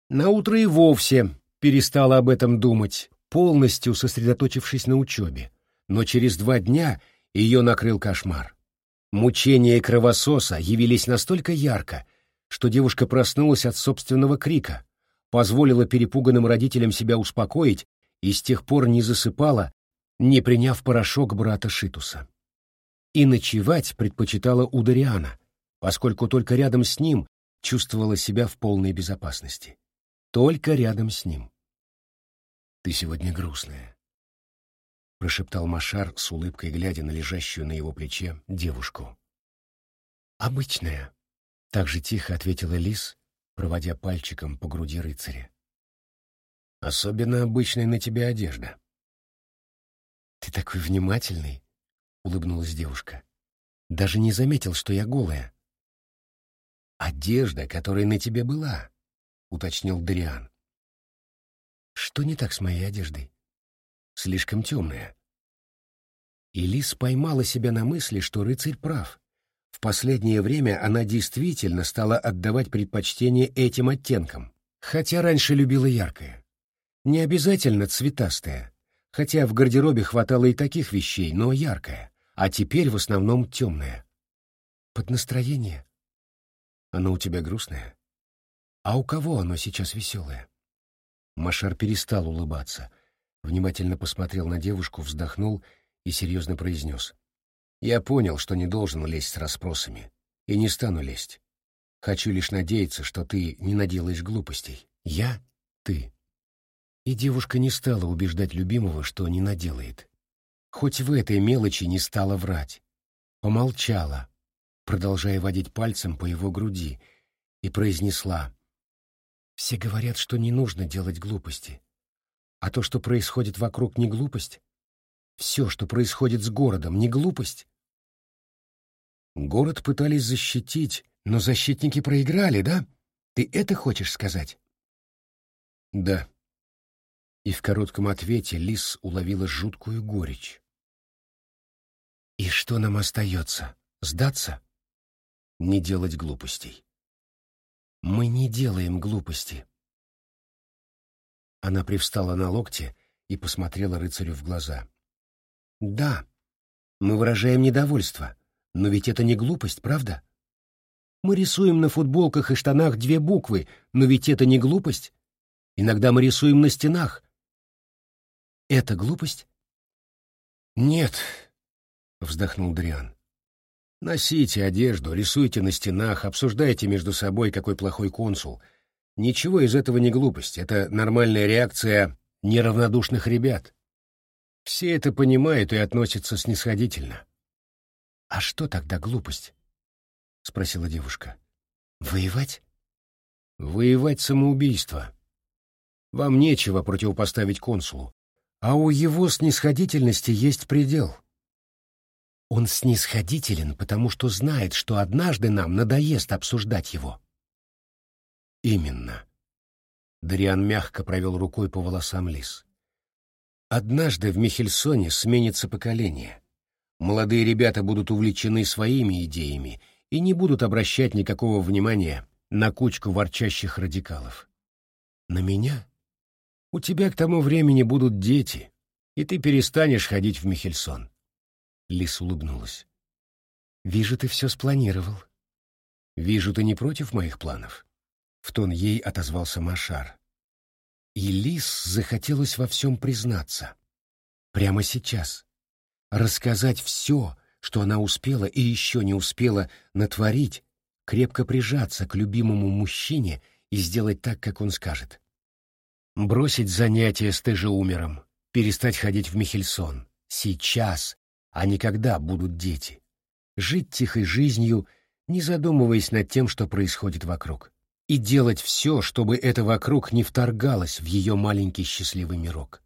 Наутро и вовсе перестала об этом думать, полностью сосредоточившись на учебе. Но через два дня ее накрыл кошмар. Мучения кровососа явились настолько ярко, что девушка проснулась от собственного крика, позволила перепуганным родителям себя успокоить и с тех пор не засыпала, не приняв порошок брата Шитуса. И ночевать предпочитала у Дариана, поскольку только рядом с ним чувствовала себя в полной безопасности. Только рядом с ним. «Ты сегодня грустная», — прошептал Машар с улыбкой, глядя на лежащую на его плече девушку. «Обычная», — так же тихо ответила Лис, проводя пальчиком по груди рыцаря. «Особенно обычная на тебе одежда». «Ты такой внимательный», — улыбнулась девушка. «Даже не заметил, что я голая». «Одежда, которая на тебе была», — уточнил Дариан. «Что не так с моей одеждой? Слишком темная». И Лис поймала себя на мысли, что рыцарь прав. В последнее время она действительно стала отдавать предпочтение этим оттенкам, хотя раньше любила яркое. Не обязательно цветастое, хотя в гардеробе хватало и таких вещей, но яркое, а теперь в основном темное. Под настроение. Оно у тебя грустное? А у кого оно сейчас веселое? Машар перестал улыбаться, внимательно посмотрел на девушку, вздохнул и серьезно произнес. «Я понял, что не должен лезть с расспросами, и не стану лезть. Хочу лишь надеяться, что ты не наделаешь глупостей. Я — ты». И девушка не стала убеждать любимого, что не наделает. Хоть в этой мелочи не стала врать. Помолчала, продолжая водить пальцем по его груди, и произнесла. «Все говорят, что не нужно делать глупости. А то, что происходит вокруг, не глупость? Все, что происходит с городом, не глупость?» Город пытались защитить, но защитники проиграли, да? Ты это хочешь сказать? Да. И в коротком ответе Лис уловила жуткую горечь. И что нам остается? Сдаться? не делать глупостей. Мы не делаем глупости. Она привстала на локте и посмотрела рыцарю в глаза. Да, мы выражаем недовольство, но ведь это не глупость, правда? Мы рисуем на футболках и штанах две буквы, но ведь это не глупость. Иногда мы рисуем на стенах. Это глупость? Нет, вздохнул Дриан. Носите одежду, рисуйте на стенах, обсуждайте между собой, какой плохой консул. Ничего из этого не глупость, это нормальная реакция неравнодушных ребят. Все это понимают и относятся снисходительно. — А что тогда глупость? — спросила девушка. — Воевать? — Воевать самоубийство. Вам нечего противопоставить консулу, а у его снисходительности есть предел. Он снисходителен, потому что знает, что однажды нам надоест обсуждать его. Именно. Дариан мягко провел рукой по волосам Лис. Однажды в Михельсоне сменится поколение. Молодые ребята будут увлечены своими идеями и не будут обращать никакого внимания на кучку ворчащих радикалов. На меня? У тебя к тому времени будут дети, и ты перестанешь ходить в Михельсон. Лис улыбнулась. «Вижу, ты все спланировал». «Вижу, ты не против моих планов?» В тон ей отозвался Машар. И Лис захотелось во всем признаться. Прямо сейчас. Рассказать все, что она успела и еще не успела натворить, крепко прижаться к любимому мужчине и сделать так, как он скажет. Бросить занятия с тыжеумером, перестать ходить в Михельсон. Сейчас, а не когда будут дети. Жить тихой жизнью, не задумываясь над тем, что происходит вокруг. И делать все, чтобы это вокруг не вторгалось в ее маленький счастливый мирок.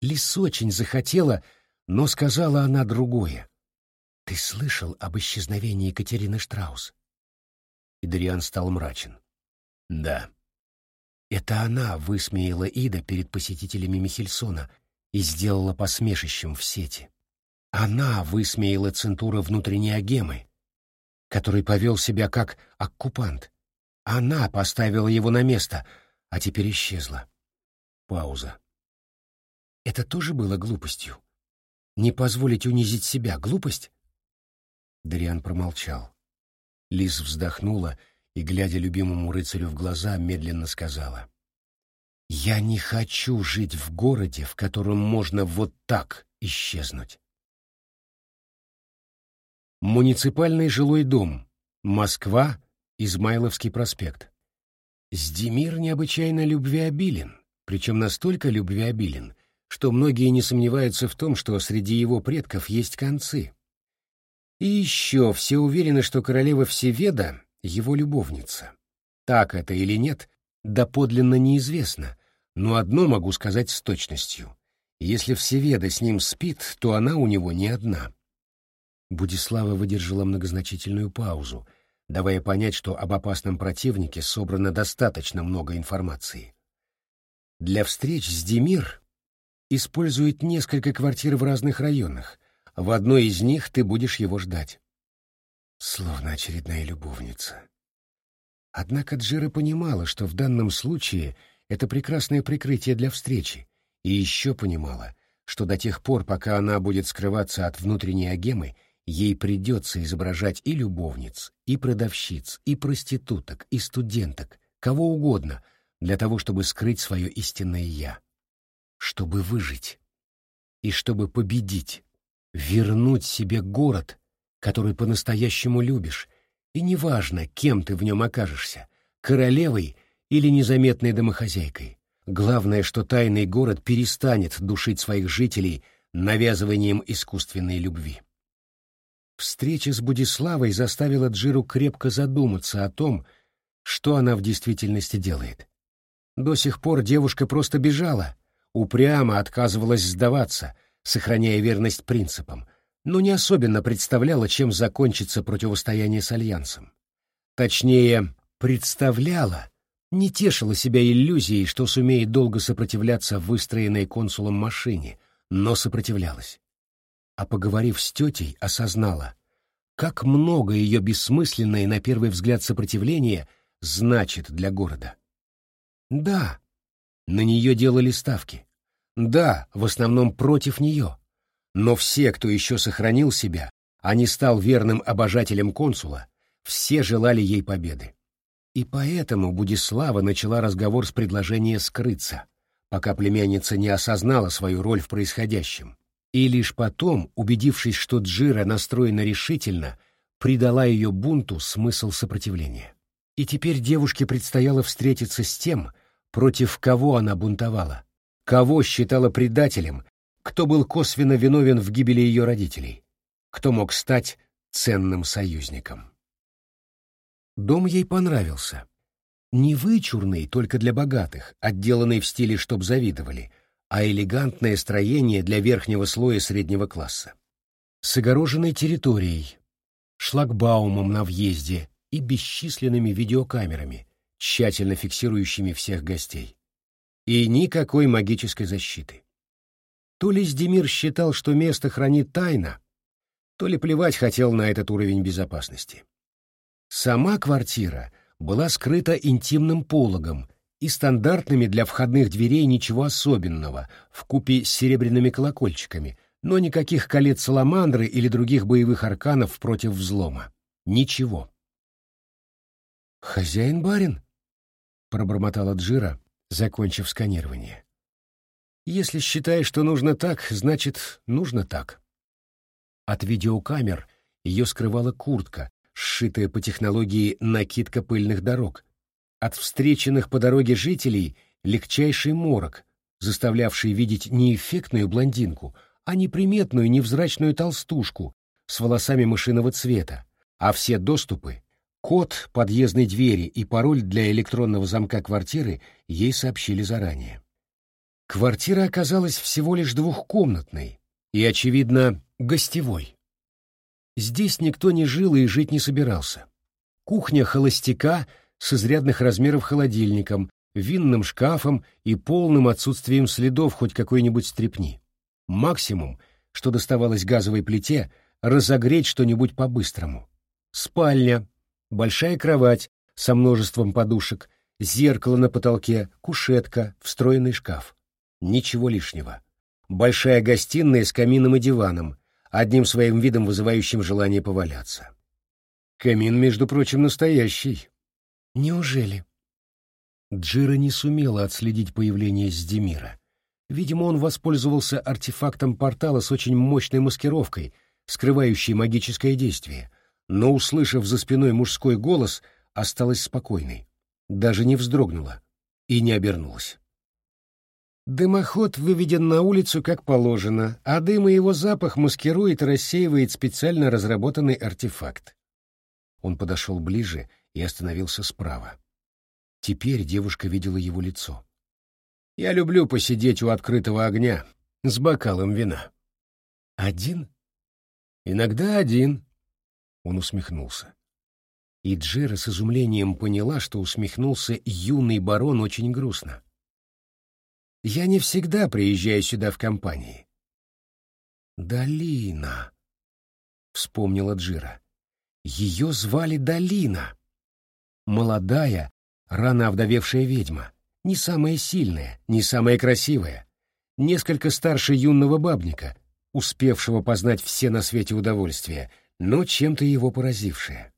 Лис очень захотела, но сказала она другое. «Ты слышал об исчезновении Екатерины Штраус?» И стал мрачен. «Да». Это она высмеяла Ида перед посетителями Михельсона и сделала посмешищем в сети. Она высмеяла Центура внутренней агемы, который повел себя как оккупант. Она поставила его на место, а теперь исчезла. Пауза. Это тоже было глупостью. Не позволить унизить себя — глупость? Дариан промолчал. Лиз вздохнула и, глядя любимому рыцарю в глаза, медленно сказала. «Я не хочу жить в городе, в котором можно вот так исчезнуть». Муниципальный жилой дом. Москва. Измайловский проспект. Сдемир необычайно любвеобилен, причем настолько любвеобилен, что многие не сомневаются в том, что среди его предков есть концы. И еще все уверены, что королева Всеведа — его любовница. Так это или нет, доподлинно неизвестно, но одно могу сказать с точностью. Если Всеведа с ним спит, то она у него не одна — Будислава выдержала многозначительную паузу, давая понять, что об опасном противнике собрано достаточно много информации. Для встреч с Демир использует несколько квартир в разных районах. В одной из них ты будешь его ждать. Словно очередная любовница. Однако Джира понимала, что в данном случае это прекрасное прикрытие для встречи, и еще понимала, что до тех пор, пока она будет скрываться от внутренней агемы, Ей придется изображать и любовниц, и продавщиц, и проституток, и студенток, кого угодно, для того, чтобы скрыть свое истинное «я», чтобы выжить и чтобы победить, вернуть себе город, который по-настоящему любишь, и неважно, кем ты в нем окажешься, королевой или незаметной домохозяйкой. Главное, что тайный город перестанет душить своих жителей навязыванием искусственной любви. Встреча с Будиславой заставила Джиру крепко задуматься о том, что она в действительности делает. До сих пор девушка просто бежала, упрямо отказывалась сдаваться, сохраняя верность принципам, но не особенно представляла, чем закончится противостояние с Альянсом. Точнее, представляла, не тешила себя иллюзией, что сумеет долго сопротивляться выстроенной консулом машине, но сопротивлялась а поговорив с тетей, осознала, как много ее бессмысленное на первый взгляд сопротивление значит для города. Да, на нее делали ставки. Да, в основном против нее. Но все, кто еще сохранил себя, а не стал верным обожателем консула, все желали ей победы. И поэтому Будислава начала разговор с предложения скрыться, пока племянница не осознала свою роль в происходящем, и лишь потом, убедившись, что Джира настроена решительно, придала ее бунту смысл сопротивления. И теперь девушке предстояло встретиться с тем, против кого она бунтовала, кого считала предателем, кто был косвенно виновен в гибели ее родителей, кто мог стать ценным союзником. Дом ей понравился. Не вычурный только для богатых, отделанный в стиле «чтоб завидовали», а элегантное строение для верхнего слоя среднего класса. с огороженной территорией, шлагбаумом на въезде и бесчисленными видеокамерами, тщательно фиксирующими всех гостей. И никакой магической защиты. То ли Сдемир считал, что место хранит тайна, то ли плевать хотел на этот уровень безопасности. Сама квартира была скрыта интимным пологом и стандартными для входных дверей ничего особенного, в купе с серебряными колокольчиками, но никаких колец саламандры или других боевых арканов против взлома. Ничего. «Хозяин-барин?» — пробормотала Джира, закончив сканирование. «Если считаешь, что нужно так, значит, нужно так». От видеокамер ее скрывала куртка, сшитая по технологии накидка пыльных дорог. От встреченных по дороге жителей легчайший морок, заставлявший видеть не эффектную блондинку, а неприметную невзрачную толстушку с волосами мышиного цвета, а все доступы, код подъездной двери и пароль для электронного замка квартиры ей сообщили заранее. Квартира оказалась всего лишь двухкомнатной и, очевидно, гостевой. Здесь никто не жил и жить не собирался. Кухня холостяка с изрядных размеров холодильником, винным шкафом и полным отсутствием следов хоть какой-нибудь стрепни. Максимум, что доставалось газовой плите, разогреть что-нибудь по-быстрому. Спальня, большая кровать со множеством подушек, зеркало на потолке, кушетка, встроенный шкаф. Ничего лишнего. Большая гостиная с камином и диваном, одним своим видом вызывающим желание поваляться. Камин, между прочим, настоящий. Неужели? Джира не сумела отследить появление Сдемира. Видимо, он воспользовался артефактом портала с очень мощной маскировкой, скрывающей магическое действие, но, услышав за спиной мужской голос, осталась спокойной, даже не вздрогнула и не обернулась. Дымоход выведен на улицу как положено, а дым и его запах маскирует и рассеивает специально разработанный артефакт. Он подошел ближе и остановился справа. Теперь девушка видела его лицо. «Я люблю посидеть у открытого огня с бокалом вина». «Один?» «Иногда один», — он усмехнулся. И Джера с изумлением поняла, что усмехнулся юный барон очень грустно. Я не всегда приезжаю сюда в компании. Долина, вспомнила Джира. Ее звали Долина. Молодая, рано овдовевшая ведьма, не самая сильная, не самая красивая, несколько старше юного бабника, успевшего познать все на свете удовольствия, но чем-то его поразившая.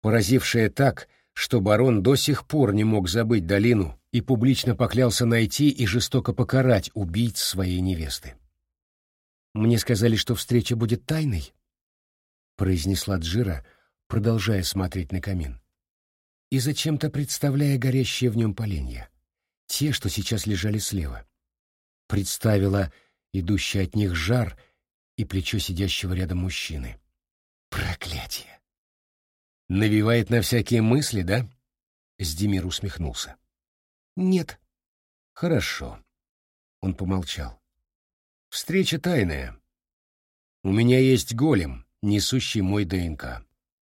Поразившая так, что барон до сих пор не мог забыть долину и публично поклялся найти и жестоко покарать убийц своей невесты. «Мне сказали, что встреча будет тайной», — произнесла Джира, продолжая смотреть на камин. И зачем-то представляя горящие в нем поленья, те, что сейчас лежали слева. Представила идущий от них жар и плечо сидящего рядом мужчины. Проклятие! Навевает на всякие мысли, да? Сдемир усмехнулся. Нет. Хорошо. Он помолчал. Встреча тайная. У меня есть голем, несущий мой ДНК.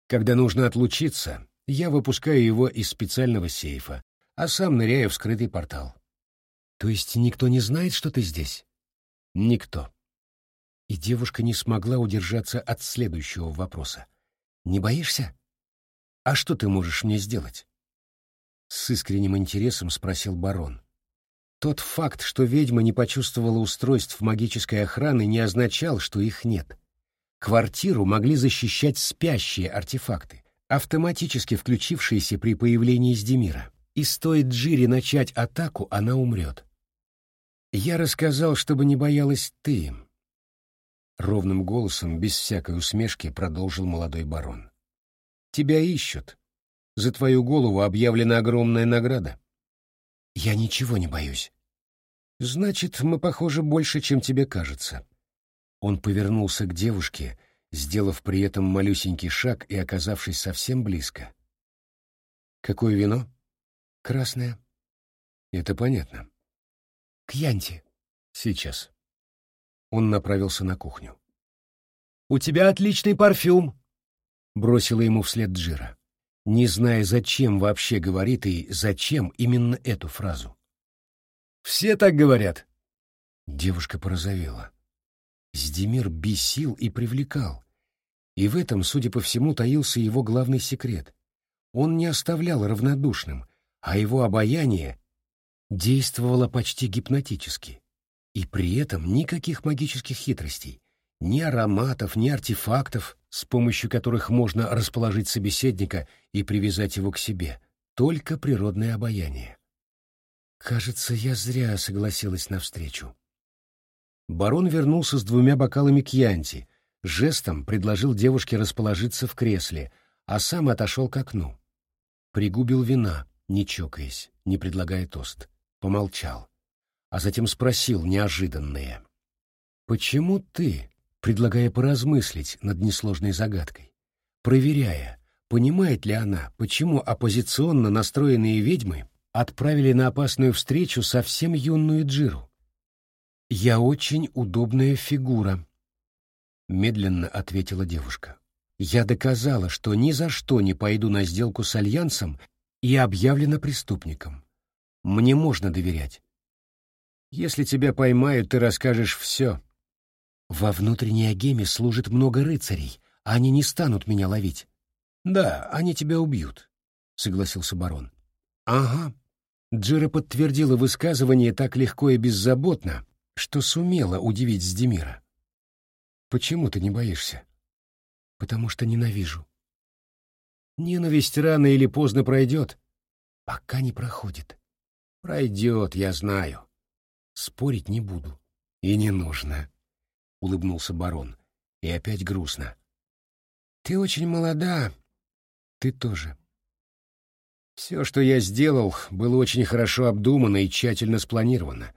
Когда нужно отлучиться, я выпускаю его из специального сейфа, а сам ныряю в скрытый портал. То есть никто не знает, что ты здесь? Никто. И девушка не смогла удержаться от следующего вопроса. Не боишься? «А что ты можешь мне сделать?» С искренним интересом спросил барон. Тот факт, что ведьма не почувствовала устройств магической охраны, не означал, что их нет. Квартиру могли защищать спящие артефакты, автоматически включившиеся при появлении Сдемира. И стоит Джире начать атаку, она умрет. «Я рассказал, чтобы не боялась ты», — ровным голосом, без всякой усмешки, продолжил молодой барон. Тебя ищут. За твою голову объявлена огромная награда. Я ничего не боюсь. Значит, мы похожи больше, чем тебе кажется. Он повернулся к девушке, сделав при этом малюсенький шаг и оказавшись совсем близко. Какое вино? Красное. Это понятно. К Янте. Сейчас. Он направился на кухню. у тебя отличный парфюм!» Бросила ему вслед Джира, не зная, зачем вообще говорит и зачем именно эту фразу. «Все так говорят!» Девушка порозовела. Сдемир бесил и привлекал. И в этом, судя по всему, таился его главный секрет. Он не оставлял равнодушным, а его обаяние действовало почти гипнотически. И при этом никаких магических хитростей, ни ароматов, ни артефактов, с помощью которых можно расположить собеседника и привязать его к себе, только природное обаяние. Кажется, я зря согласилась навстречу. Барон вернулся с двумя бокалами кьянти, жестом предложил девушке расположиться в кресле, а сам отошел к окну. Пригубил вина, не чокаясь, не предлагая тост. Помолчал, а затем спросил неожиданное. «Почему ты, предлагая поразмыслить над несложной загадкой, проверяя, понимает ли она, почему оппозиционно настроенные ведьмы отправили на опасную встречу совсем юную Джиру? «Я очень удобная фигура», — медленно ответила девушка. «Я доказала, что ни за что не пойду на сделку с Альянсом и объявлена преступником. Мне можно доверять. Если тебя поймают, ты расскажешь все. Во внутренней агеме служит много рыцарей, а они не станут меня ловить. Да, они тебя убьют, — согласился барон. Ага. Джира подтвердила высказывание так легко и беззаботно, что сумела удивить Сдемира. «Почему ты не боишься?» «Потому что ненавижу». «Ненависть рано или поздно пройдет». «Пока не проходит». «Пройдет, я знаю». «Спорить не буду». «И не нужно», — улыбнулся барон. И опять грустно. «Ты очень молода. Ты тоже». Все, что я сделал, было очень хорошо обдумано и тщательно спланировано.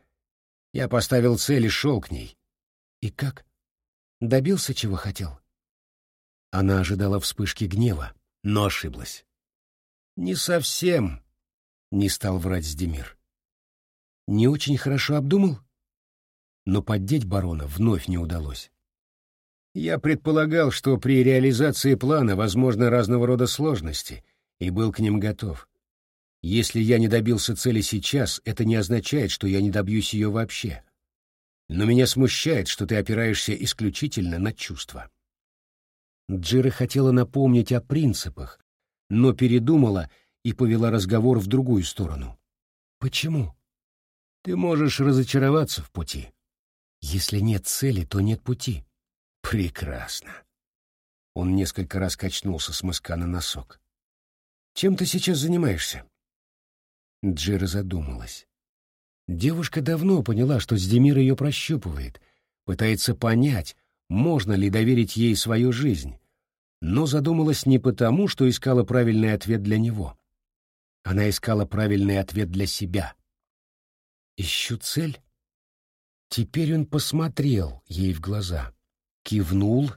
Я поставил цель и шел к ней. И как? Добился, чего хотел? Она ожидала вспышки гнева, но ошиблась. Не совсем, не стал врать Сдемир. Не очень хорошо обдумал? Но поддеть барона вновь не удалось. Я предполагал, что при реализации плана возможны разного рода сложности, и был к ним готов. Если я не добился цели сейчас, это не означает, что я не добьюсь ее вообще. Но меня смущает, что ты опираешься исключительно на чувства. Джира хотела напомнить о принципах, но передумала и повела разговор в другую сторону. Почему? Ты можешь разочароваться в пути. Если нет цели, то нет пути. Прекрасно. Он несколько раз качнулся с мыска на носок. Чем ты сейчас занимаешься? Джира задумалась. Девушка давно поняла, что Сдемир ее прощупывает, пытается понять, можно ли доверить ей свою жизнь, но задумалась не потому, что искала правильный ответ для него. Она искала правильный ответ для себя. «Ищу цель?» Теперь он посмотрел ей в глаза, кивнул,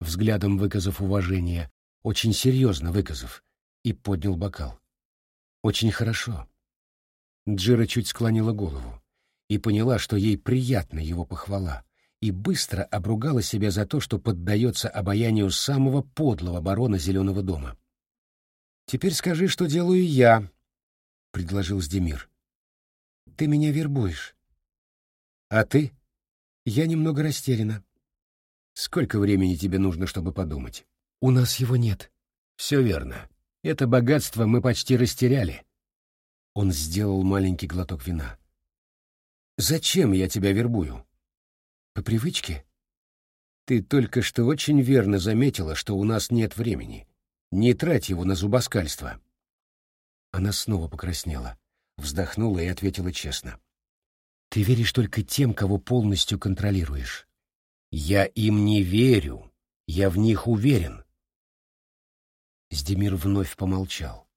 взглядом выказав уважение, очень серьезно выказав, и поднял бокал. Очень хорошо. Джира чуть склонила голову и поняла, что ей приятна его похвала, и быстро обругала себя за то, что поддается обаянию самого подлого барона Зеленого дома. «Теперь скажи, что делаю я», — предложил Сдемир. «Ты меня вербуешь». «А ты?» «Я немного растеряна». «Сколько времени тебе нужно, чтобы подумать?» «У нас его нет». «Все верно. Это богатство мы почти растеряли. Он сделал маленький глоток вина. Зачем я тебя вербую? По привычке? Ты только что очень верно заметила, что у нас нет времени. Не трать его на зубоскальство. Она снова покраснела, вздохнула и ответила честно. Ты веришь только тем, кого полностью контролируешь. Я им не верю. Я в них уверен. Сдемир вновь помолчал.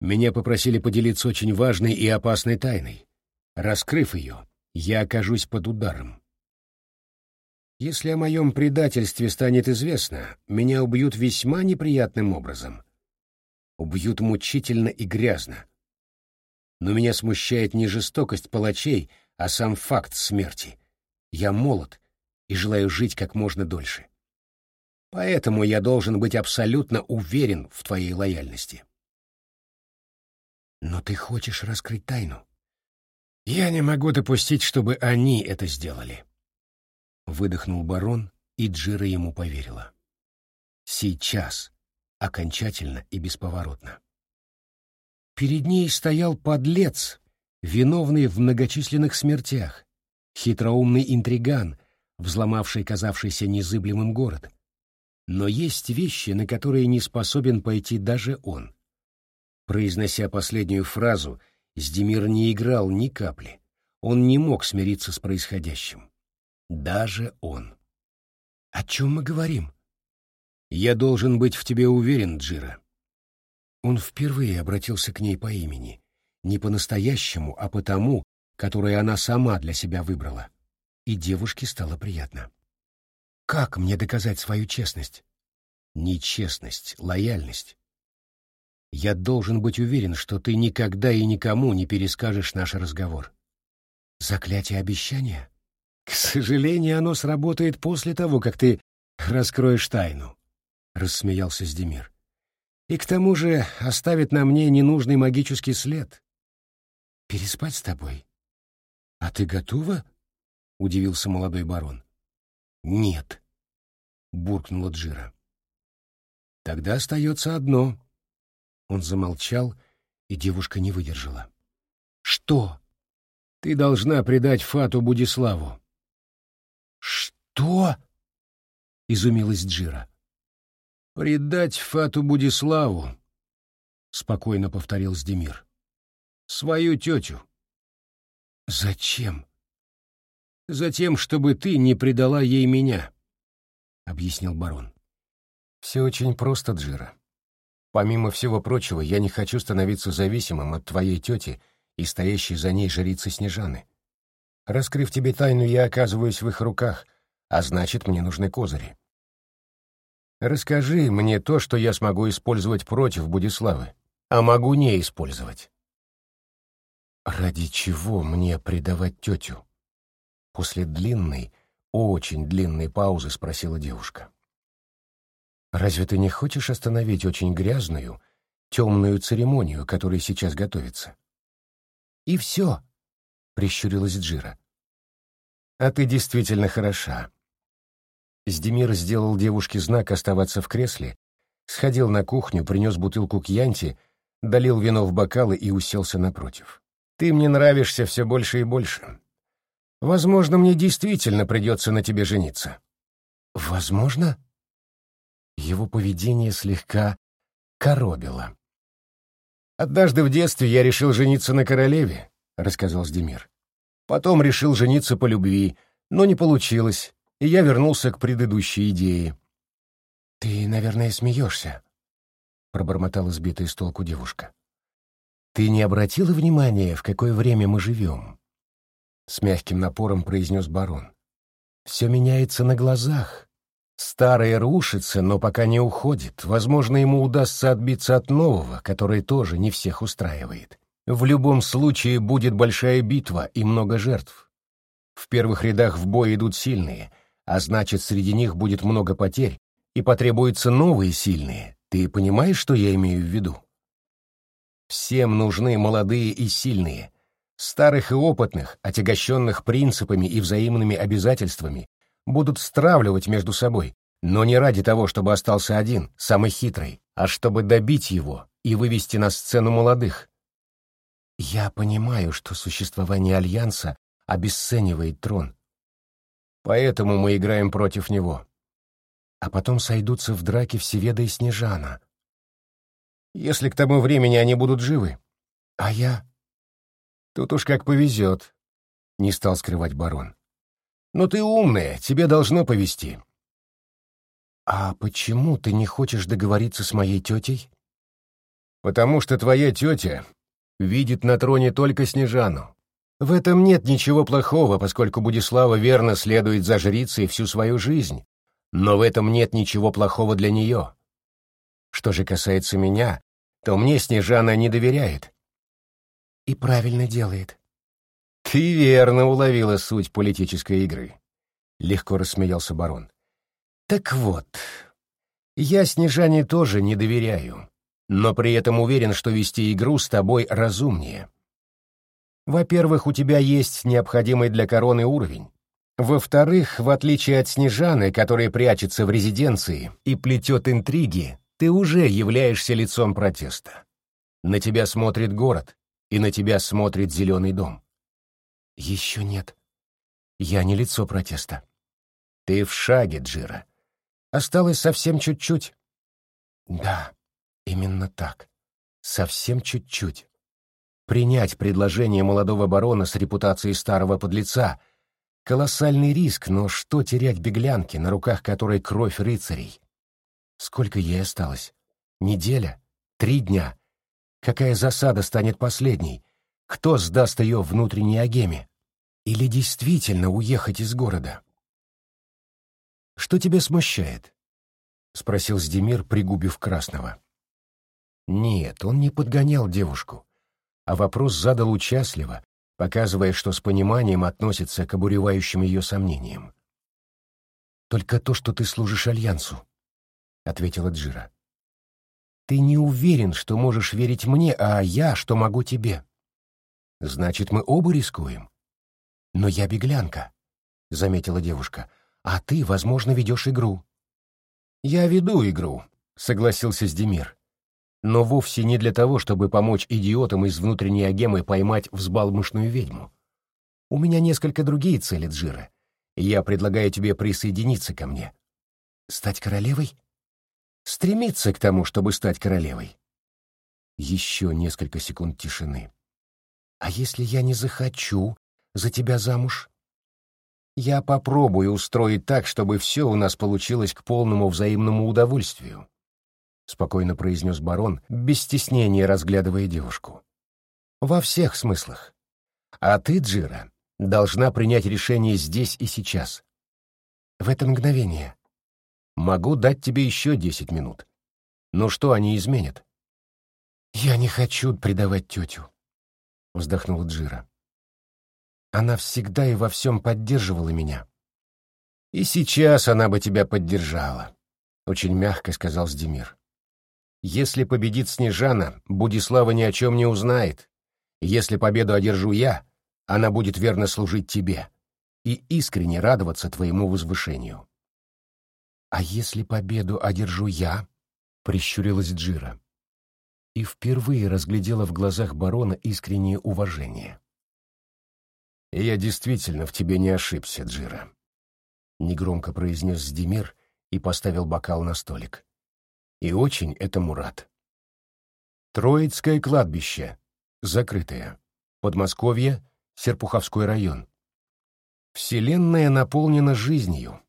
Меня попросили поделиться очень важной и опасной тайной. Раскрыв ее, я окажусь под ударом. Если о моем предательстве станет известно, меня убьют весьма неприятным образом. Убьют мучительно и грязно. Но меня смущает не жестокость палачей, а сам факт смерти. Я молод и желаю жить как можно дольше. Поэтому я должен быть абсолютно уверен в твоей лояльности. Но ты хочешь раскрыть тайну? Я не могу допустить, чтобы они это сделали. Выдохнул барон, и Джира ему поверила. Сейчас, окончательно и бесповоротно. Перед ней стоял подлец, виновный в многочисленных смертях, хитроумный интриган, взломавший казавшийся незыблемым город. Но есть вещи, на которые не способен пойти даже он. Произнося последнюю фразу, Сдемир не играл ни капли. Он не мог смириться с происходящим. Даже он. «О чем мы говорим?» «Я должен быть в тебе уверен, Джира». Он впервые обратился к ней по имени. Не по-настоящему, а по тому, которое она сама для себя выбрала. И девушке стало приятно. «Как мне доказать свою честность?» «Нечестность, лояльность. Я должен быть уверен, что ты никогда и никому не перескажешь наш разговор. Заклятие обещания? К сожалению, оно сработает после того, как ты раскроешь тайну, — рассмеялся Сдемир. И к тому же оставит на мне ненужный магический след. Переспать с тобой? А ты готова? — удивился молодой барон. Нет, — буркнула Джира. Тогда остается одно. Он замолчал, и девушка не выдержала. Что? Ты должна предать Фату Будиславу. Что? Изумилась Джира. Предать Фату Будиславу, спокойно повторил Сдемир. Свою тетю. Зачем? Затем, чтобы ты не предала ей меня, объяснил барон. Все очень просто, Джира. Помимо всего прочего, я не хочу становиться зависимым от твоей тети и стоящей за ней жрицы Снежаны. Раскрыв тебе тайну, я оказываюсь в их руках, а значит, мне нужны козыри. Расскажи мне то, что я смогу использовать против Будиславы, а могу не использовать. Ради чего мне предавать тетю? После длинной, очень длинной паузы спросила девушка. Разве ты не хочешь остановить очень грязную, темную церемонию, которая сейчас готовится? И все, — прищурилась Джира. А ты действительно хороша. Сдемир сделал девушке знак оставаться в кресле, сходил на кухню, принес бутылку кьянти, долил вино в бокалы и уселся напротив. Ты мне нравишься все больше и больше. Возможно, мне действительно придется на тебе жениться. Возможно? Его поведение слегка коробило. «Однажды в детстве я решил жениться на королеве», — рассказал Сдемир. «Потом решил жениться по любви, но не получилось, и я вернулся к предыдущей идее». «Ты, наверное, смеешься», — пробормотала сбитая с толку девушка. «Ты не обратила внимания, в какое время мы живем?» С мягким напором произнес барон. «Все меняется на глазах. Старое рушится, но пока не уходит. Возможно, ему удастся отбиться от нового, которое тоже не всех устраивает. В любом случае будет большая битва и много жертв. В первых рядах в бой идут сильные, а значит, среди них будет много потерь, и потребуются новые сильные. Ты понимаешь, что я имею в виду? Всем нужны молодые и сильные. Старых и опытных, отягощенных принципами и взаимными обязательствами, будут стравливать между собой, но не ради того, чтобы остался один, самый хитрый, а чтобы добить его и вывести на сцену молодых. Я понимаю, что существование Альянса обесценивает трон. Поэтому мы играем против него. А потом сойдутся в драке Всеведа и Снежана. Если к тому времени они будут живы. А я... Тут уж как повезет, — не стал скрывать барон. Но ты умная, тебе должно повезти. А почему ты не хочешь договориться с моей тетей? Потому что твоя тетя видит на троне только Снежану. В этом нет ничего плохого, поскольку Будислава верно следует за жрицей всю свою жизнь, но в этом нет ничего плохого для нее. Что же касается меня, то мне Снежана не доверяет. И правильно делает. «Ты верно уловила суть политической игры», — легко рассмеялся барон. «Так вот, Я Снежане тоже не доверяю, но при этом уверен, что вести игру с тобой разумнее. Во-первых, у тебя есть необходимый для короны уровень. Во-вторых, в отличие от Снежаны, которая прячется в резиденции и плетет интриги, ты уже являешься лицом протеста. На тебя смотрит город, и на тебя смотрит зеленый дом. Еще нет. Я не лицо протеста. Ты в шаге, Джира. Осталось совсем чуть-чуть. Да, именно так. Совсем чуть-чуть. Принять предложение молодого барона с репутацией старого подлеца — колоссальный риск, но что терять беглянке, на руках которой кровь рыцарей? Сколько ей осталось? Неделя? Три дня? Какая засада станет последней? Кто сдаст ее внутренней агеме? Или действительно уехать из города? «Что тебя смущает?» — спросил Сдемир, пригубив красного. Нет, он не подгонял девушку, а вопрос задал участливо, показывая, что с пониманием относится к обуревающим ее сомнениям. «Только то, что ты служишь Альянсу», — ответила Джира. «Ты не уверен, что можешь верить мне, а я, что могу тебе. Значит, мы оба рискуем. Но я беглянка», — заметила девушка, — «а ты, возможно, ведешь игру». «Я веду игру», — согласился Сдемир. «Но вовсе не для того, чтобы помочь идиотам из внутренней агемы поймать взбалмошную ведьму. У меня несколько другие цели, Джира. Я предлагаю тебе присоединиться ко мне». «Стать королевой?» «Стремиться к тому, чтобы стать королевой». Еще несколько секунд тишины. «А если я не захочу за тебя замуж?» Я попробую устроить так, чтобы все у нас получилось к полному взаимному удовольствию», — спокойно произнес барон, без стеснения разглядывая девушку. «Во всех смыслах. А ты, Джира, должна принять решение здесь и сейчас. В это мгновение. Могу дать тебе еще десять минут. Но что они изменят?» «Я не хочу предавать тетю», — вздохнула Джира. Она всегда и во всем поддерживала меня. И сейчас она бы тебя поддержала, — очень мягко сказал Сдемир. Если победит Снежана, Будислава ни о чем не узнает. Если победу одержу я, она будет верно служить тебе и искренне радоваться твоему возвышению. А если победу одержу я, — прищурилась Джира, и впервые разглядела в глазах барона искреннее уважение. Я действительно в тебе не ошибся, Джира. Негромко произнес Сдемир и поставил бокал на столик. И очень этому рад. Троицкое кладбище. Закрытое. Подмосковье, Серпуховской район. Вселенная наполнена жизнью.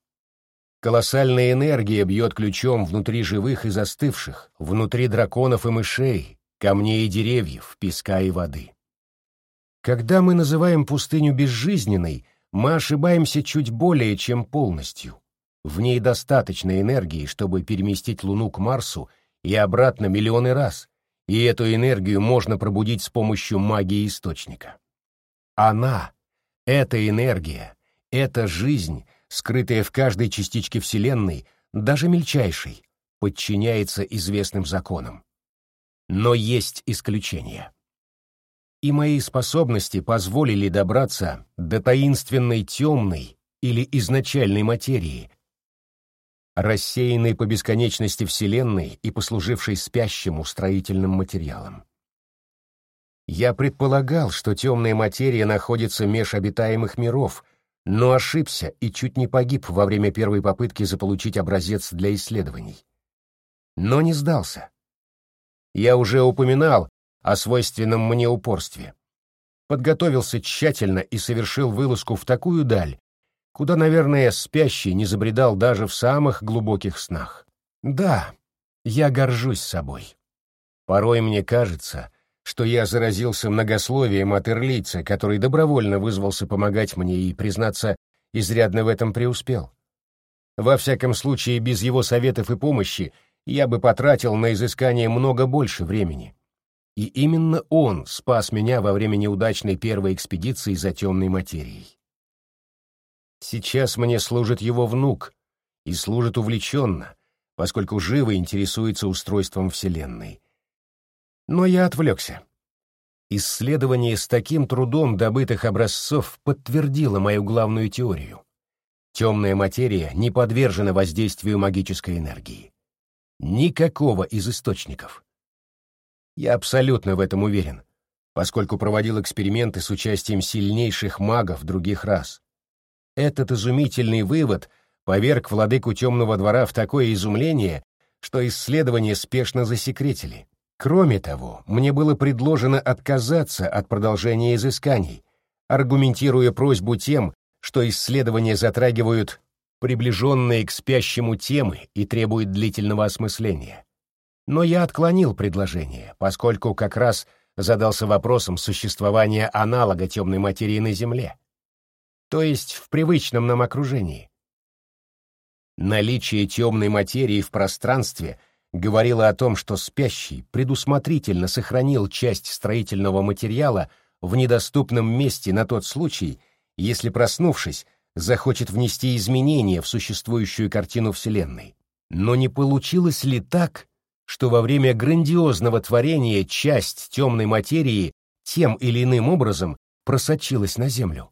Колоссальная энергия бьет ключом внутри живых и застывших, внутри драконов и мышей, камней и деревьев, песка и воды. Когда мы называем пустыню безжизненной, мы ошибаемся чуть более чем полностью. В ней достаточно энергии, чтобы переместить Луну к Марсу и обратно миллионы раз, и эту энергию можно пробудить с помощью магии источника. Она, эта энергия, эта жизнь, скрытая в каждой частичке Вселенной, даже мельчайшей, подчиняется известным законам. Но есть исключения и мои способности позволили добраться до таинственной темной или изначальной материи, рассеянной по бесконечности Вселенной и послужившей спящему строительным материалом. Я предполагал, что темная материя находится меж обитаемых миров, но ошибся и чуть не погиб во время первой попытки заполучить образец для исследований. Но не сдался. Я уже упоминал, о свойственном мне упорстве. Подготовился тщательно и совершил вылазку в такую даль, куда, наверное, спящий не забредал даже в самых глубоких снах. Да, я горжусь собой. Порой мне кажется, что я заразился многословием от ирлийца, который добровольно вызвался помогать мне и, признаться, изрядно в этом преуспел. Во всяком случае, без его советов и помощи я бы потратил на изыскание много больше времени. И именно он спас меня во время неудачной первой экспедиции за темной материей. Сейчас мне служит его внук, и служит увлеченно, поскольку живо интересуется устройством Вселенной. Но я отвлекся. Исследование с таким трудом добытых образцов подтвердило мою главную теорию. Темная материя не подвержена воздействию магической энергии. Никакого из источников. Я абсолютно в этом уверен, поскольку проводил эксперименты с участием сильнейших магов других рас. Этот изумительный вывод поверг владыку темного двора в такое изумление, что исследования спешно засекретили. Кроме того, мне было предложено отказаться от продолжения изысканий, аргументируя просьбу тем, что исследования затрагивают приближенные к спящему темы и требуют длительного осмысления. Но я отклонил предложение, поскольку как раз задался вопросом существования аналога темной материи на Земле, то есть в привычном нам окружении. Наличие темной материи в пространстве говорило о том, что спящий предусмотрительно сохранил часть строительного материала в недоступном месте на тот случай, если, проснувшись, захочет внести изменения в существующую картину Вселенной. Но не получилось ли так, что во время грандиозного творения часть темной материи тем или иным образом просочилась на Землю?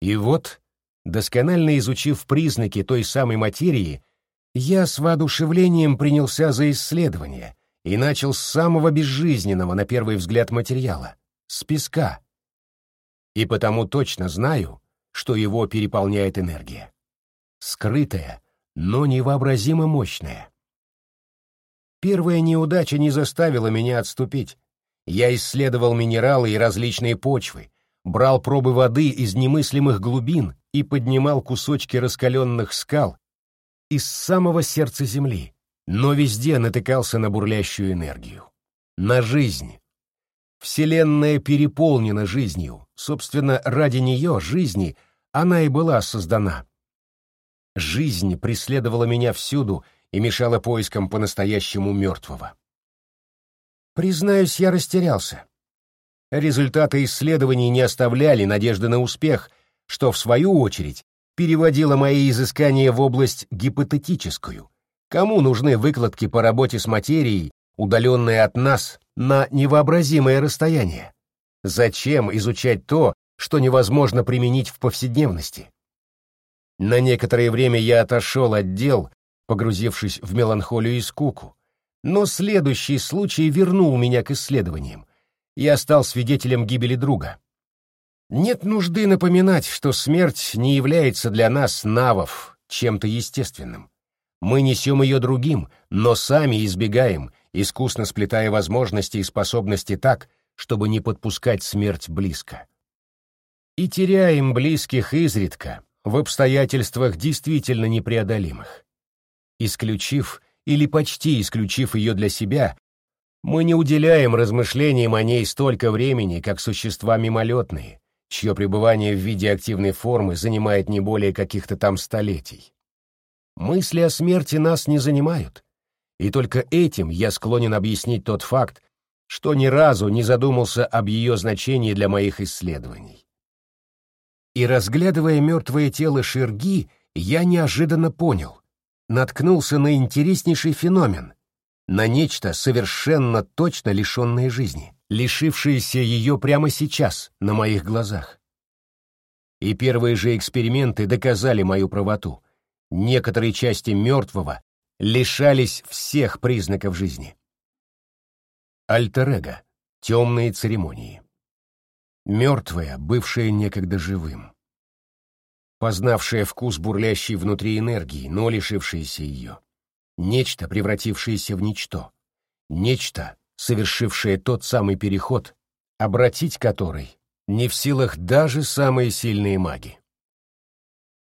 И вот, досконально изучив признаки той самой материи, я с воодушевлением принялся за исследование и начал с самого безжизненного на первый взгляд материала — с песка. И потому точно знаю, что его переполняет энергия. Скрытая, но невообразимо мощная. Первая неудача не заставила меня отступить. Я исследовал минералы и различные почвы, брал пробы воды из немыслимых глубин и поднимал кусочки раскаленных скал из самого сердца земли, но везде натыкался на бурлящую энергию. На жизнь. Вселенная переполнена жизнью, собственно, ради нее, жизни, она и была создана. Жизнь преследовала меня всюду и мешала поискам по-настоящему мертвого. Признаюсь, я растерялся. Результаты исследований не оставляли надежды на успех, что, в свою очередь, переводило мои изыскания в область гипотетическую. Кому нужны выкладки по работе с материей, удаленные от нас на невообразимое расстояние? Зачем изучать то, что невозможно применить в повседневности? На некоторое время я отошел от дел, погрузившись в меланхолию и скуку, но следующий случай вернул меня к исследованиям я стал свидетелем гибели друга. Нет нужды напоминать, что смерть не является для нас, навов, чем-то естественным. Мы несем ее другим, но сами избегаем, искусно сплетая возможности и способности так, чтобы не подпускать смерть близко. И теряем близких изредка, в обстоятельствах действительно непреодолимых. Исключив или почти исключив ее для себя, мы не уделяем размышлениям о ней столько времени, как существа мимолетные, чье пребывание в виде активной формы занимает не более каких-то там столетий. Мысли о смерти нас не занимают, и только этим я склонен объяснить тот факт, что ни разу не задумался об ее значении для моих исследований. И разглядывая мертвое тело Шерги, я неожиданно понял, наткнулся на интереснейший феномен — на нечто совершенно точно лишенное жизни, лишившееся ее прямо сейчас, на моих глазах. И первые же эксперименты доказали мою правоту. Некоторые части мертвого лишались всех признаков жизни. Альтер-эго. Темные церемонии. Мертвое, бывшее некогда живым. Познавшее вкус бурлящей внутри энергии, но лишившееся ее нечто, превратившееся в ничто, нечто, совершившее тот самый переход, обратить который не в силах даже самые сильные маги.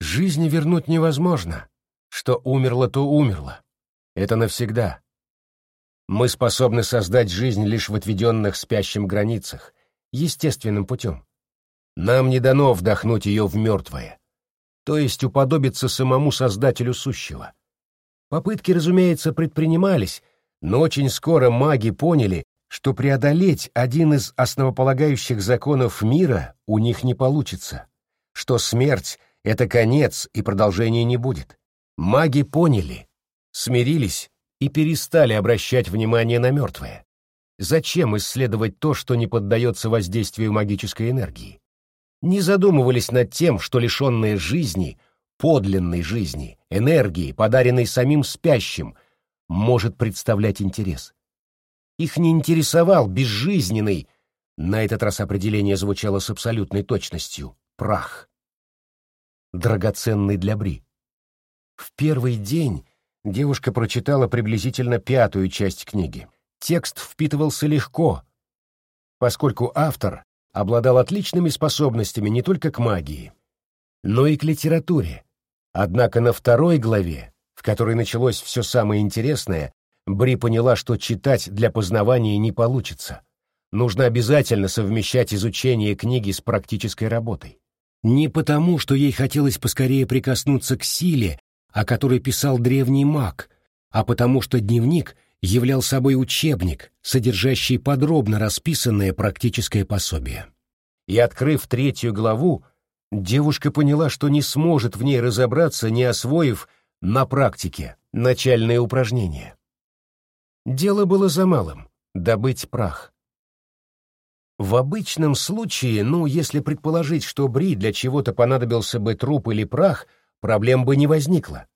Жизни вернуть невозможно. Что умерло, то умерло. Это навсегда. Мы способны создать жизнь лишь в отведенных спящим границах, естественным путем. Нам не дано вдохнуть ее в мертвое, то есть уподобиться самому Создателю сущего. Попытки, разумеется, предпринимались, но очень скоро маги поняли, что преодолеть один из основополагающих законов мира у них не получится, что смерть — это конец и продолжения не будет. Маги поняли, смирились и перестали обращать внимание на мертвое. Зачем исследовать то, что не поддается воздействию магической энергии? Не задумывались над тем, что лишенные жизни, подлинной жизни, энергии, подаренной самим спящим, может представлять интерес. Их не интересовал безжизненный, на этот раз определение звучало с абсолютной точностью, прах. Драгоценный для Бри. В первый день девушка прочитала приблизительно пятую часть книги. Текст впитывался легко, поскольку автор обладал отличными способностями не только к магии, но и к литературе. Однако на второй главе, которой началось все самое интересное, Бри поняла, что читать для познавания не получится. Нужно обязательно совмещать изучение книги с практической работой. Не потому, что ей хотелось поскорее прикоснуться к силе, о которой писал древний маг, а потому что дневник являл собой учебник, содержащий подробно расписанное практическое пособие. И, открыв третью главу, девушка поняла, что не сможет в ней разобраться, не освоив на практике начальные упражнения. Дело было за малым — добыть прах. В обычном случае, ну, если предположить, что Бри для чего-то понадобился бы труп или прах, проблем бы не возникло.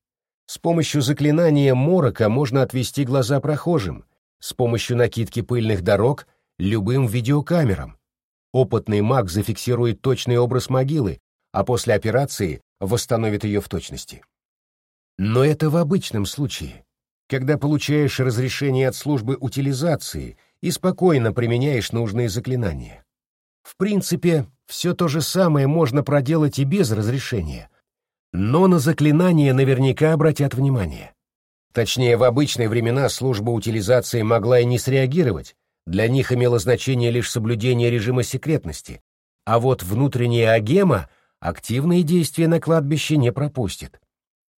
С помощью заклинания морока можно отвести глаза прохожим, с помощью накидки пыльных дорог — любым видеокамерам. Опытный маг зафиксирует точный образ могилы, а после операции восстановит ее в точности. Но это в обычном случае когда получаешь разрешение от службы утилизации и спокойно применяешь нужные заклинания. В принципе, все то же самое можно проделать и без разрешения, но на заклинания наверняка обратят внимание. Точнее, в обычные времена служба утилизации могла и не среагировать, для них имело значение лишь соблюдение режима секретности, а вот внутренняя агема активные действия на кладбище не пропустит.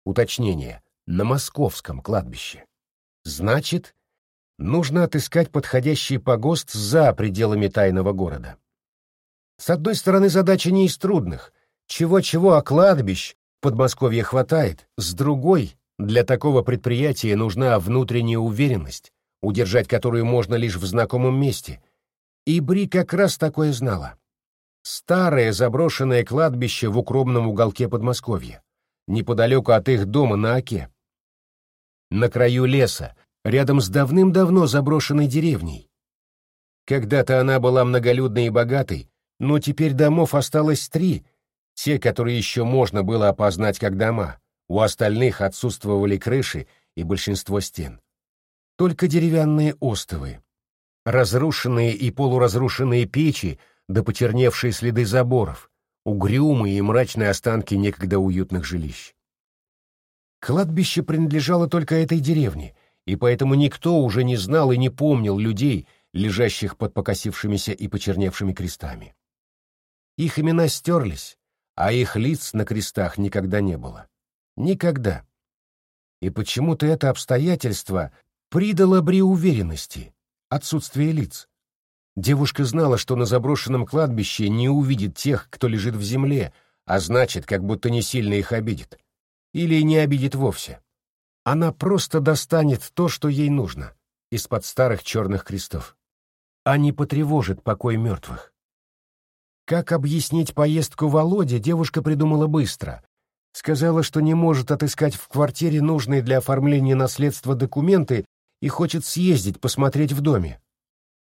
Уточнение на московском кладбище. Значит, нужно отыскать подходящий погост за пределами тайного города. С одной стороны, задача не из трудных. Чего-чего, а кладбищ в Подмосковье хватает. С другой, для такого предприятия нужна внутренняя уверенность, удержать которую можно лишь в знакомом месте. И Бри как раз такое знала. Старое заброшенное кладбище в укромном уголке Подмосковья, неподалеку от их дома на Оке на краю леса, рядом с давным-давно заброшенной деревней. Когда-то она была многолюдной и богатой, но теперь домов осталось три, те, которые еще можно было опознать как дома. У остальных отсутствовали крыши и большинство стен. Только деревянные остовы. Разрушенные и полуразрушенные печи да почерневшие следы заборов, угрюмые и мрачные останки некогда уютных жилищ. Кладбище принадлежало только этой деревне, и поэтому никто уже не знал и не помнил людей, лежащих под покосившимися и почерневшими крестами. Их имена стерлись, а их лиц на крестах никогда не было. Никогда. И почему-то это обстоятельство придало Бри уверенности, отсутствие лиц. Девушка знала, что на заброшенном кладбище не увидит тех, кто лежит в земле, а значит, как будто не сильно их обидит или не обидит вовсе. Она просто достанет то, что ей нужно, из-под старых черных крестов, а не потревожит покой мертвых. Как объяснить поездку Володе, девушка придумала быстро. Сказала, что не может отыскать в квартире нужные для оформления наследства документы и хочет съездить посмотреть в доме.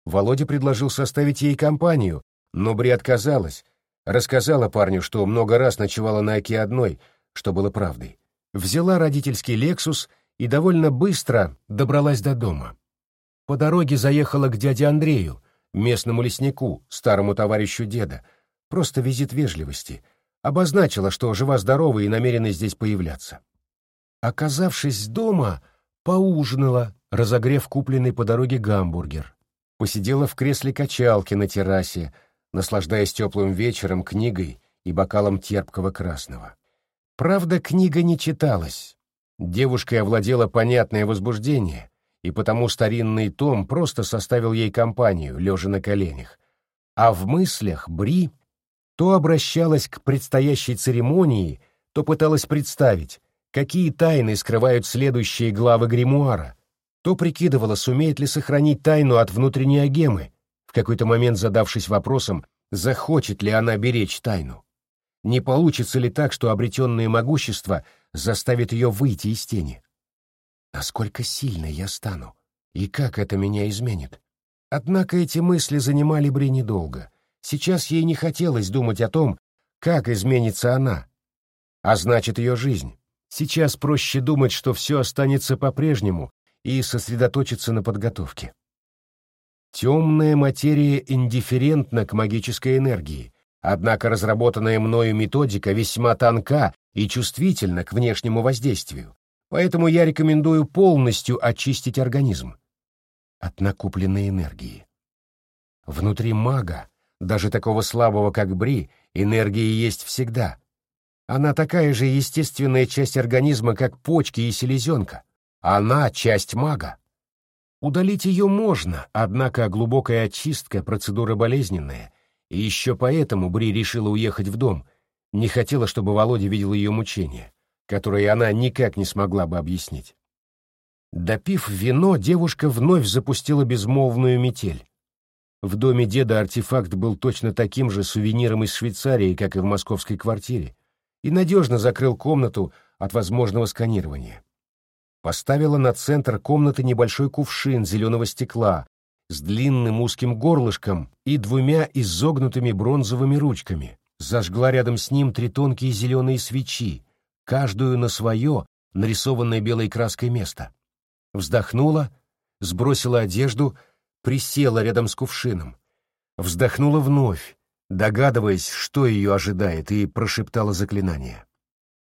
Володя предложил составить ей компанию, но Бри отказалась. Рассказала парню, что много раз ночевала на Оке одной — что было правдой. Взяла родительский «Лексус» и довольно быстро добралась до дома. По дороге заехала к дяде Андрею, местному леснику, старому товарищу деда, просто визит вежливости, обозначила, что жива-здорова и намерена здесь появляться. Оказавшись дома, поужинала, разогрев купленный по дороге гамбургер. Посидела в кресле качалки на террасе, наслаждаясь теплым вечером, книгой и бокалом терпкого красного. Правда, книга не читалась. Девушкой овладело понятное возбуждение, и потому старинный том просто составил ей компанию, лежа на коленях. А в мыслях Бри то обращалась к предстоящей церемонии, то пыталась представить, какие тайны скрывают следующие главы гримуара, то прикидывала, сумеет ли сохранить тайну от внутренней агемы, в какой-то момент задавшись вопросом, захочет ли она беречь тайну. Не получится ли так, что обретенное могущество заставит ее выйти из тени? Насколько сильной я стану? И как это меня изменит? Однако эти мысли занимали Бри недолго. Сейчас ей не хотелось думать о том, как изменится она, а значит ее жизнь. Сейчас проще думать, что все останется по-прежнему, и сосредоточиться на подготовке. Темная материя индифферентна к магической энергии, однако разработанная мною методика весьма тонка и чувствительна к внешнему воздействию, поэтому я рекомендую полностью очистить организм от накопленной энергии. Внутри мага, даже такого слабого, как Бри, энергии есть всегда. Она такая же естественная часть организма, как почки и селезенка. Она — часть мага. Удалить ее можно, однако глубокая очистка — процедура болезненная, и еще поэтому Бри решила уехать в дом, не хотела, чтобы Володя видел ее мучения, которые она никак не смогла бы объяснить. Допив вино, девушка вновь запустила безмолвную метель. В доме деда артефакт был точно таким же сувениром из Швейцарии, как и в московской квартире, и надежно закрыл комнату от возможного сканирования поставила на центр комнаты небольшой кувшин зеленого стекла с длинным узким горлышком и двумя изогнутыми бронзовыми ручками, зажгла рядом с ним три тонкие зеленые свечи, каждую на свое, нарисованное белой краской место. Вздохнула, сбросила одежду, присела рядом с кувшином. Вздохнула вновь, догадываясь, что ее ожидает, и прошептала заклинание.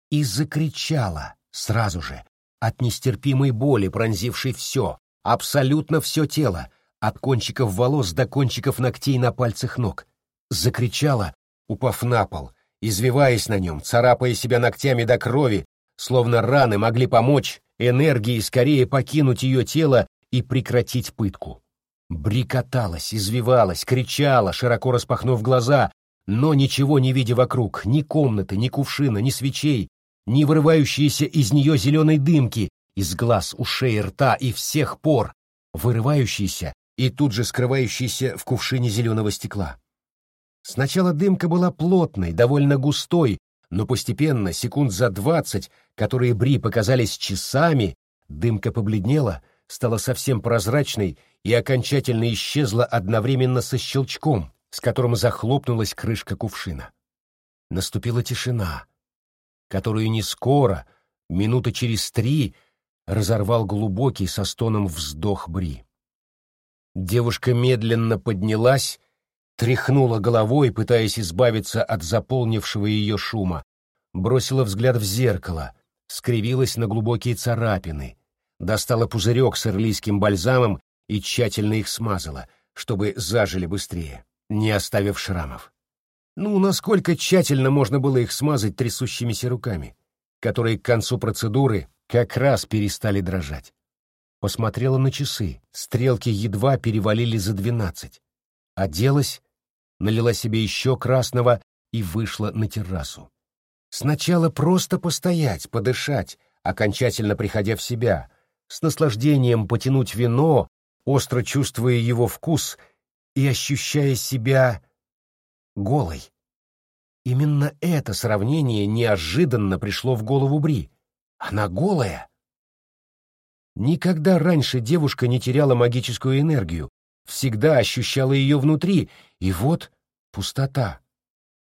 И закричала сразу же, от нестерпимой боли, пронзившей все, абсолютно все тело, от кончиков волос до кончиков ногтей на пальцах ног. Закричала, упав на пол, извиваясь на нем, царапая себя ногтями до крови, словно раны могли помочь энергии скорее покинуть ее тело и прекратить пытку. Брикоталась, извивалась, кричала, широко распахнув глаза, но ничего не видя вокруг, ни комнаты, ни кувшина, ни свечей, ни вырывающиеся из нее зеленой дымки, из глаз, ушей, рта и всех пор, вырывающиеся и тут же скрывающиеся в кувшине зеленого стекла. Сначала дымка была плотной, довольно густой, но постепенно, секунд за двадцать, которые Бри показались часами, дымка побледнела, стала совсем прозрачной и окончательно исчезла одновременно со щелчком, с которым захлопнулась крышка кувшина. Наступила тишина, которую не скоро, минуты через три, разорвал глубокий со стоном вздох Бри. Девушка медленно поднялась, тряхнула головой, пытаясь избавиться от заполнившего ее шума, бросила взгляд в зеркало, скривилась на глубокие царапины, достала пузырек с ирлийским бальзамом и тщательно их смазала, чтобы зажили быстрее, не оставив шрамов. Ну, насколько тщательно можно было их смазать трясущимися руками, которые к концу процедуры как раз перестали дрожать. Посмотрела на часы, стрелки едва перевалили за двенадцать. Оделась, налила себе еще красного и вышла на террасу. Сначала просто постоять, подышать, окончательно приходя в себя, с наслаждением потянуть вино, остро чувствуя его вкус и ощущая себя голой. Именно это сравнение неожиданно пришло в голову Бри. Она голая. Никогда раньше девушка не теряла магическую энергию, всегда ощущала ее внутри, и вот пустота.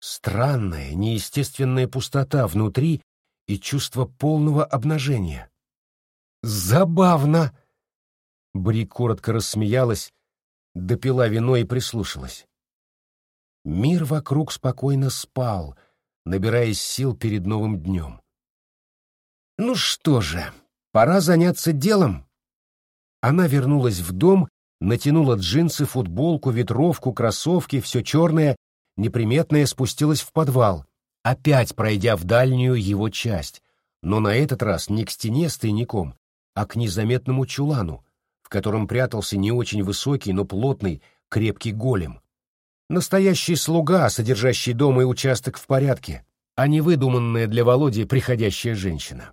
Странная, неестественная пустота внутри и чувство полного обнажения. «Забавно!» Бри коротко рассмеялась, допила вино и прислушалась. Мир вокруг спокойно спал, набираясь сил перед новым днем. «Ну что же, пора заняться делом». Она вернулась в дом, натянула джинсы, футболку, ветровку, кроссовки, все черное, неприметное спустилась в подвал, опять пройдя в дальнюю его часть, но на этот раз не к стене с тайником, а к незаметному чулану, в котором прятался не очень высокий, но плотный, крепкий голем. Настоящий слуга, содержащий дом и участок в порядке, а не выдуманная для Володи приходящая женщина.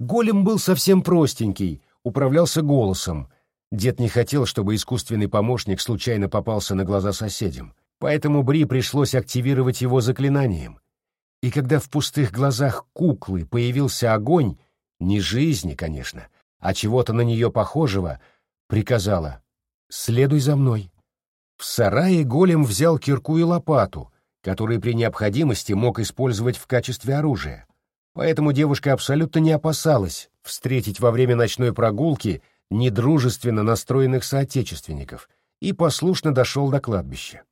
Голем был совсем простенький, управлялся голосом. Дед не хотел, чтобы искусственный помощник случайно попался на глаза соседям, поэтому Бри пришлось активировать его заклинанием. И когда в пустых глазах куклы появился огонь, не жизни, конечно, а чего-то на нее похожего, приказала «Следуй за мной». В сарае голем взял кирку и лопату, которые при необходимости мог использовать в качестве оружия. Поэтому девушка абсолютно не опасалась встретить во время ночной прогулки недружественно настроенных соотечественников и послушно дошел до кладбища.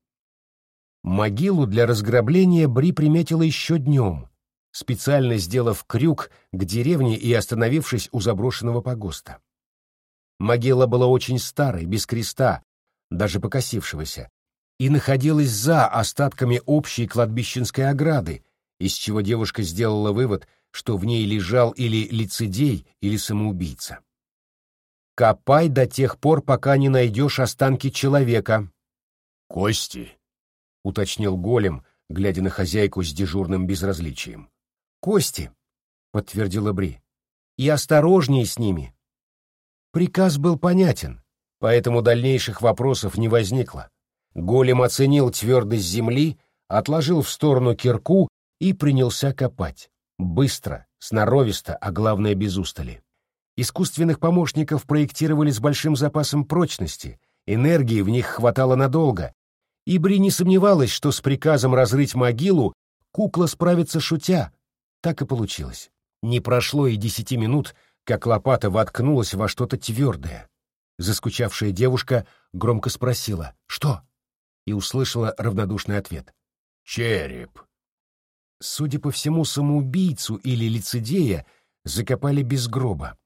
Могилу для разграбления Бри приметила еще днем, специально сделав крюк к деревне и остановившись у заброшенного погоста. Могила была очень старой, без креста, даже покосившегося, и находилась за остатками общей кладбищенской ограды, из чего девушка сделала вывод, что в ней лежал или лицедей, или самоубийца. «Копай до тех пор, пока не найдешь останки человека». «Кости», — уточнил голем, глядя на хозяйку с дежурным безразличием. «Кости», — подтвердила Бри, — «и осторожнее с ними». Приказ был понятен, поэтому дальнейших вопросов не возникло. Голем оценил твердость земли, отложил в сторону кирку и принялся копать. Быстро, сноровисто, а главное без устали. Искусственных помощников проектировали с большим запасом прочности, энергии в них хватало надолго, и Бри не сомневалась, что с приказом разрыть могилу кукла справится шутя. Так и получилось. Не прошло и десяти минут, как лопата воткнулась во что-то твердое. Заскучавшая девушка громко спросила «Что?» и услышала равнодушный ответ. «Череп». Судя по всему, самоубийцу или лицедея закопали без гроба.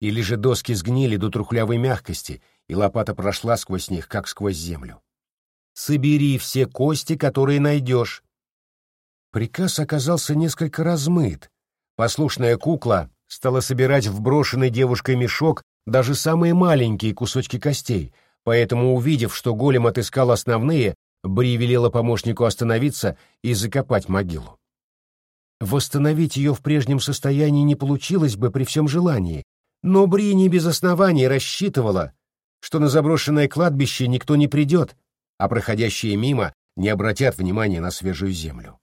Или же доски сгнили до трухлявой мягкости, и лопата прошла сквозь них, как сквозь землю. «Собери все кости, которые найдешь». Приказ оказался несколько размыт. Послушная кукла стала собирать в брошенный девушкой мешок даже самые маленькие кусочки костей, поэтому, увидев, что голем отыскал основные, Бри велела помощнику остановиться и закопать могилу. Восстановить ее в прежнем состоянии не получилось бы при всем желании, но Бри не без оснований рассчитывала, что на заброшенное кладбище никто не придет, а проходящие мимо не обратят внимания на свежую землю.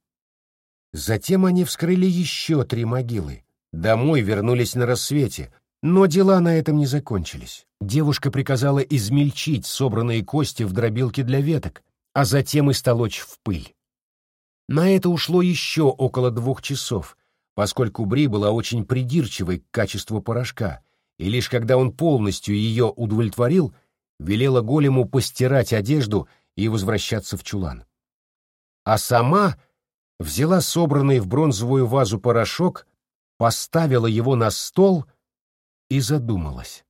Затем они вскрыли еще три могилы. Домой вернулись на рассвете, но дела на этом не закончились. Девушка приказала измельчить собранные кости в дробилке для веток, а затем истолочь в пыль. На это ушло еще около двух часов, поскольку Бри была очень придирчивой к качеству порошка, и лишь когда он полностью ее удовлетворил, велела голему постирать одежду и возвращаться в чулан. А сама взяла собранный в бронзовую вазу порошок, поставила его на стол и задумалась.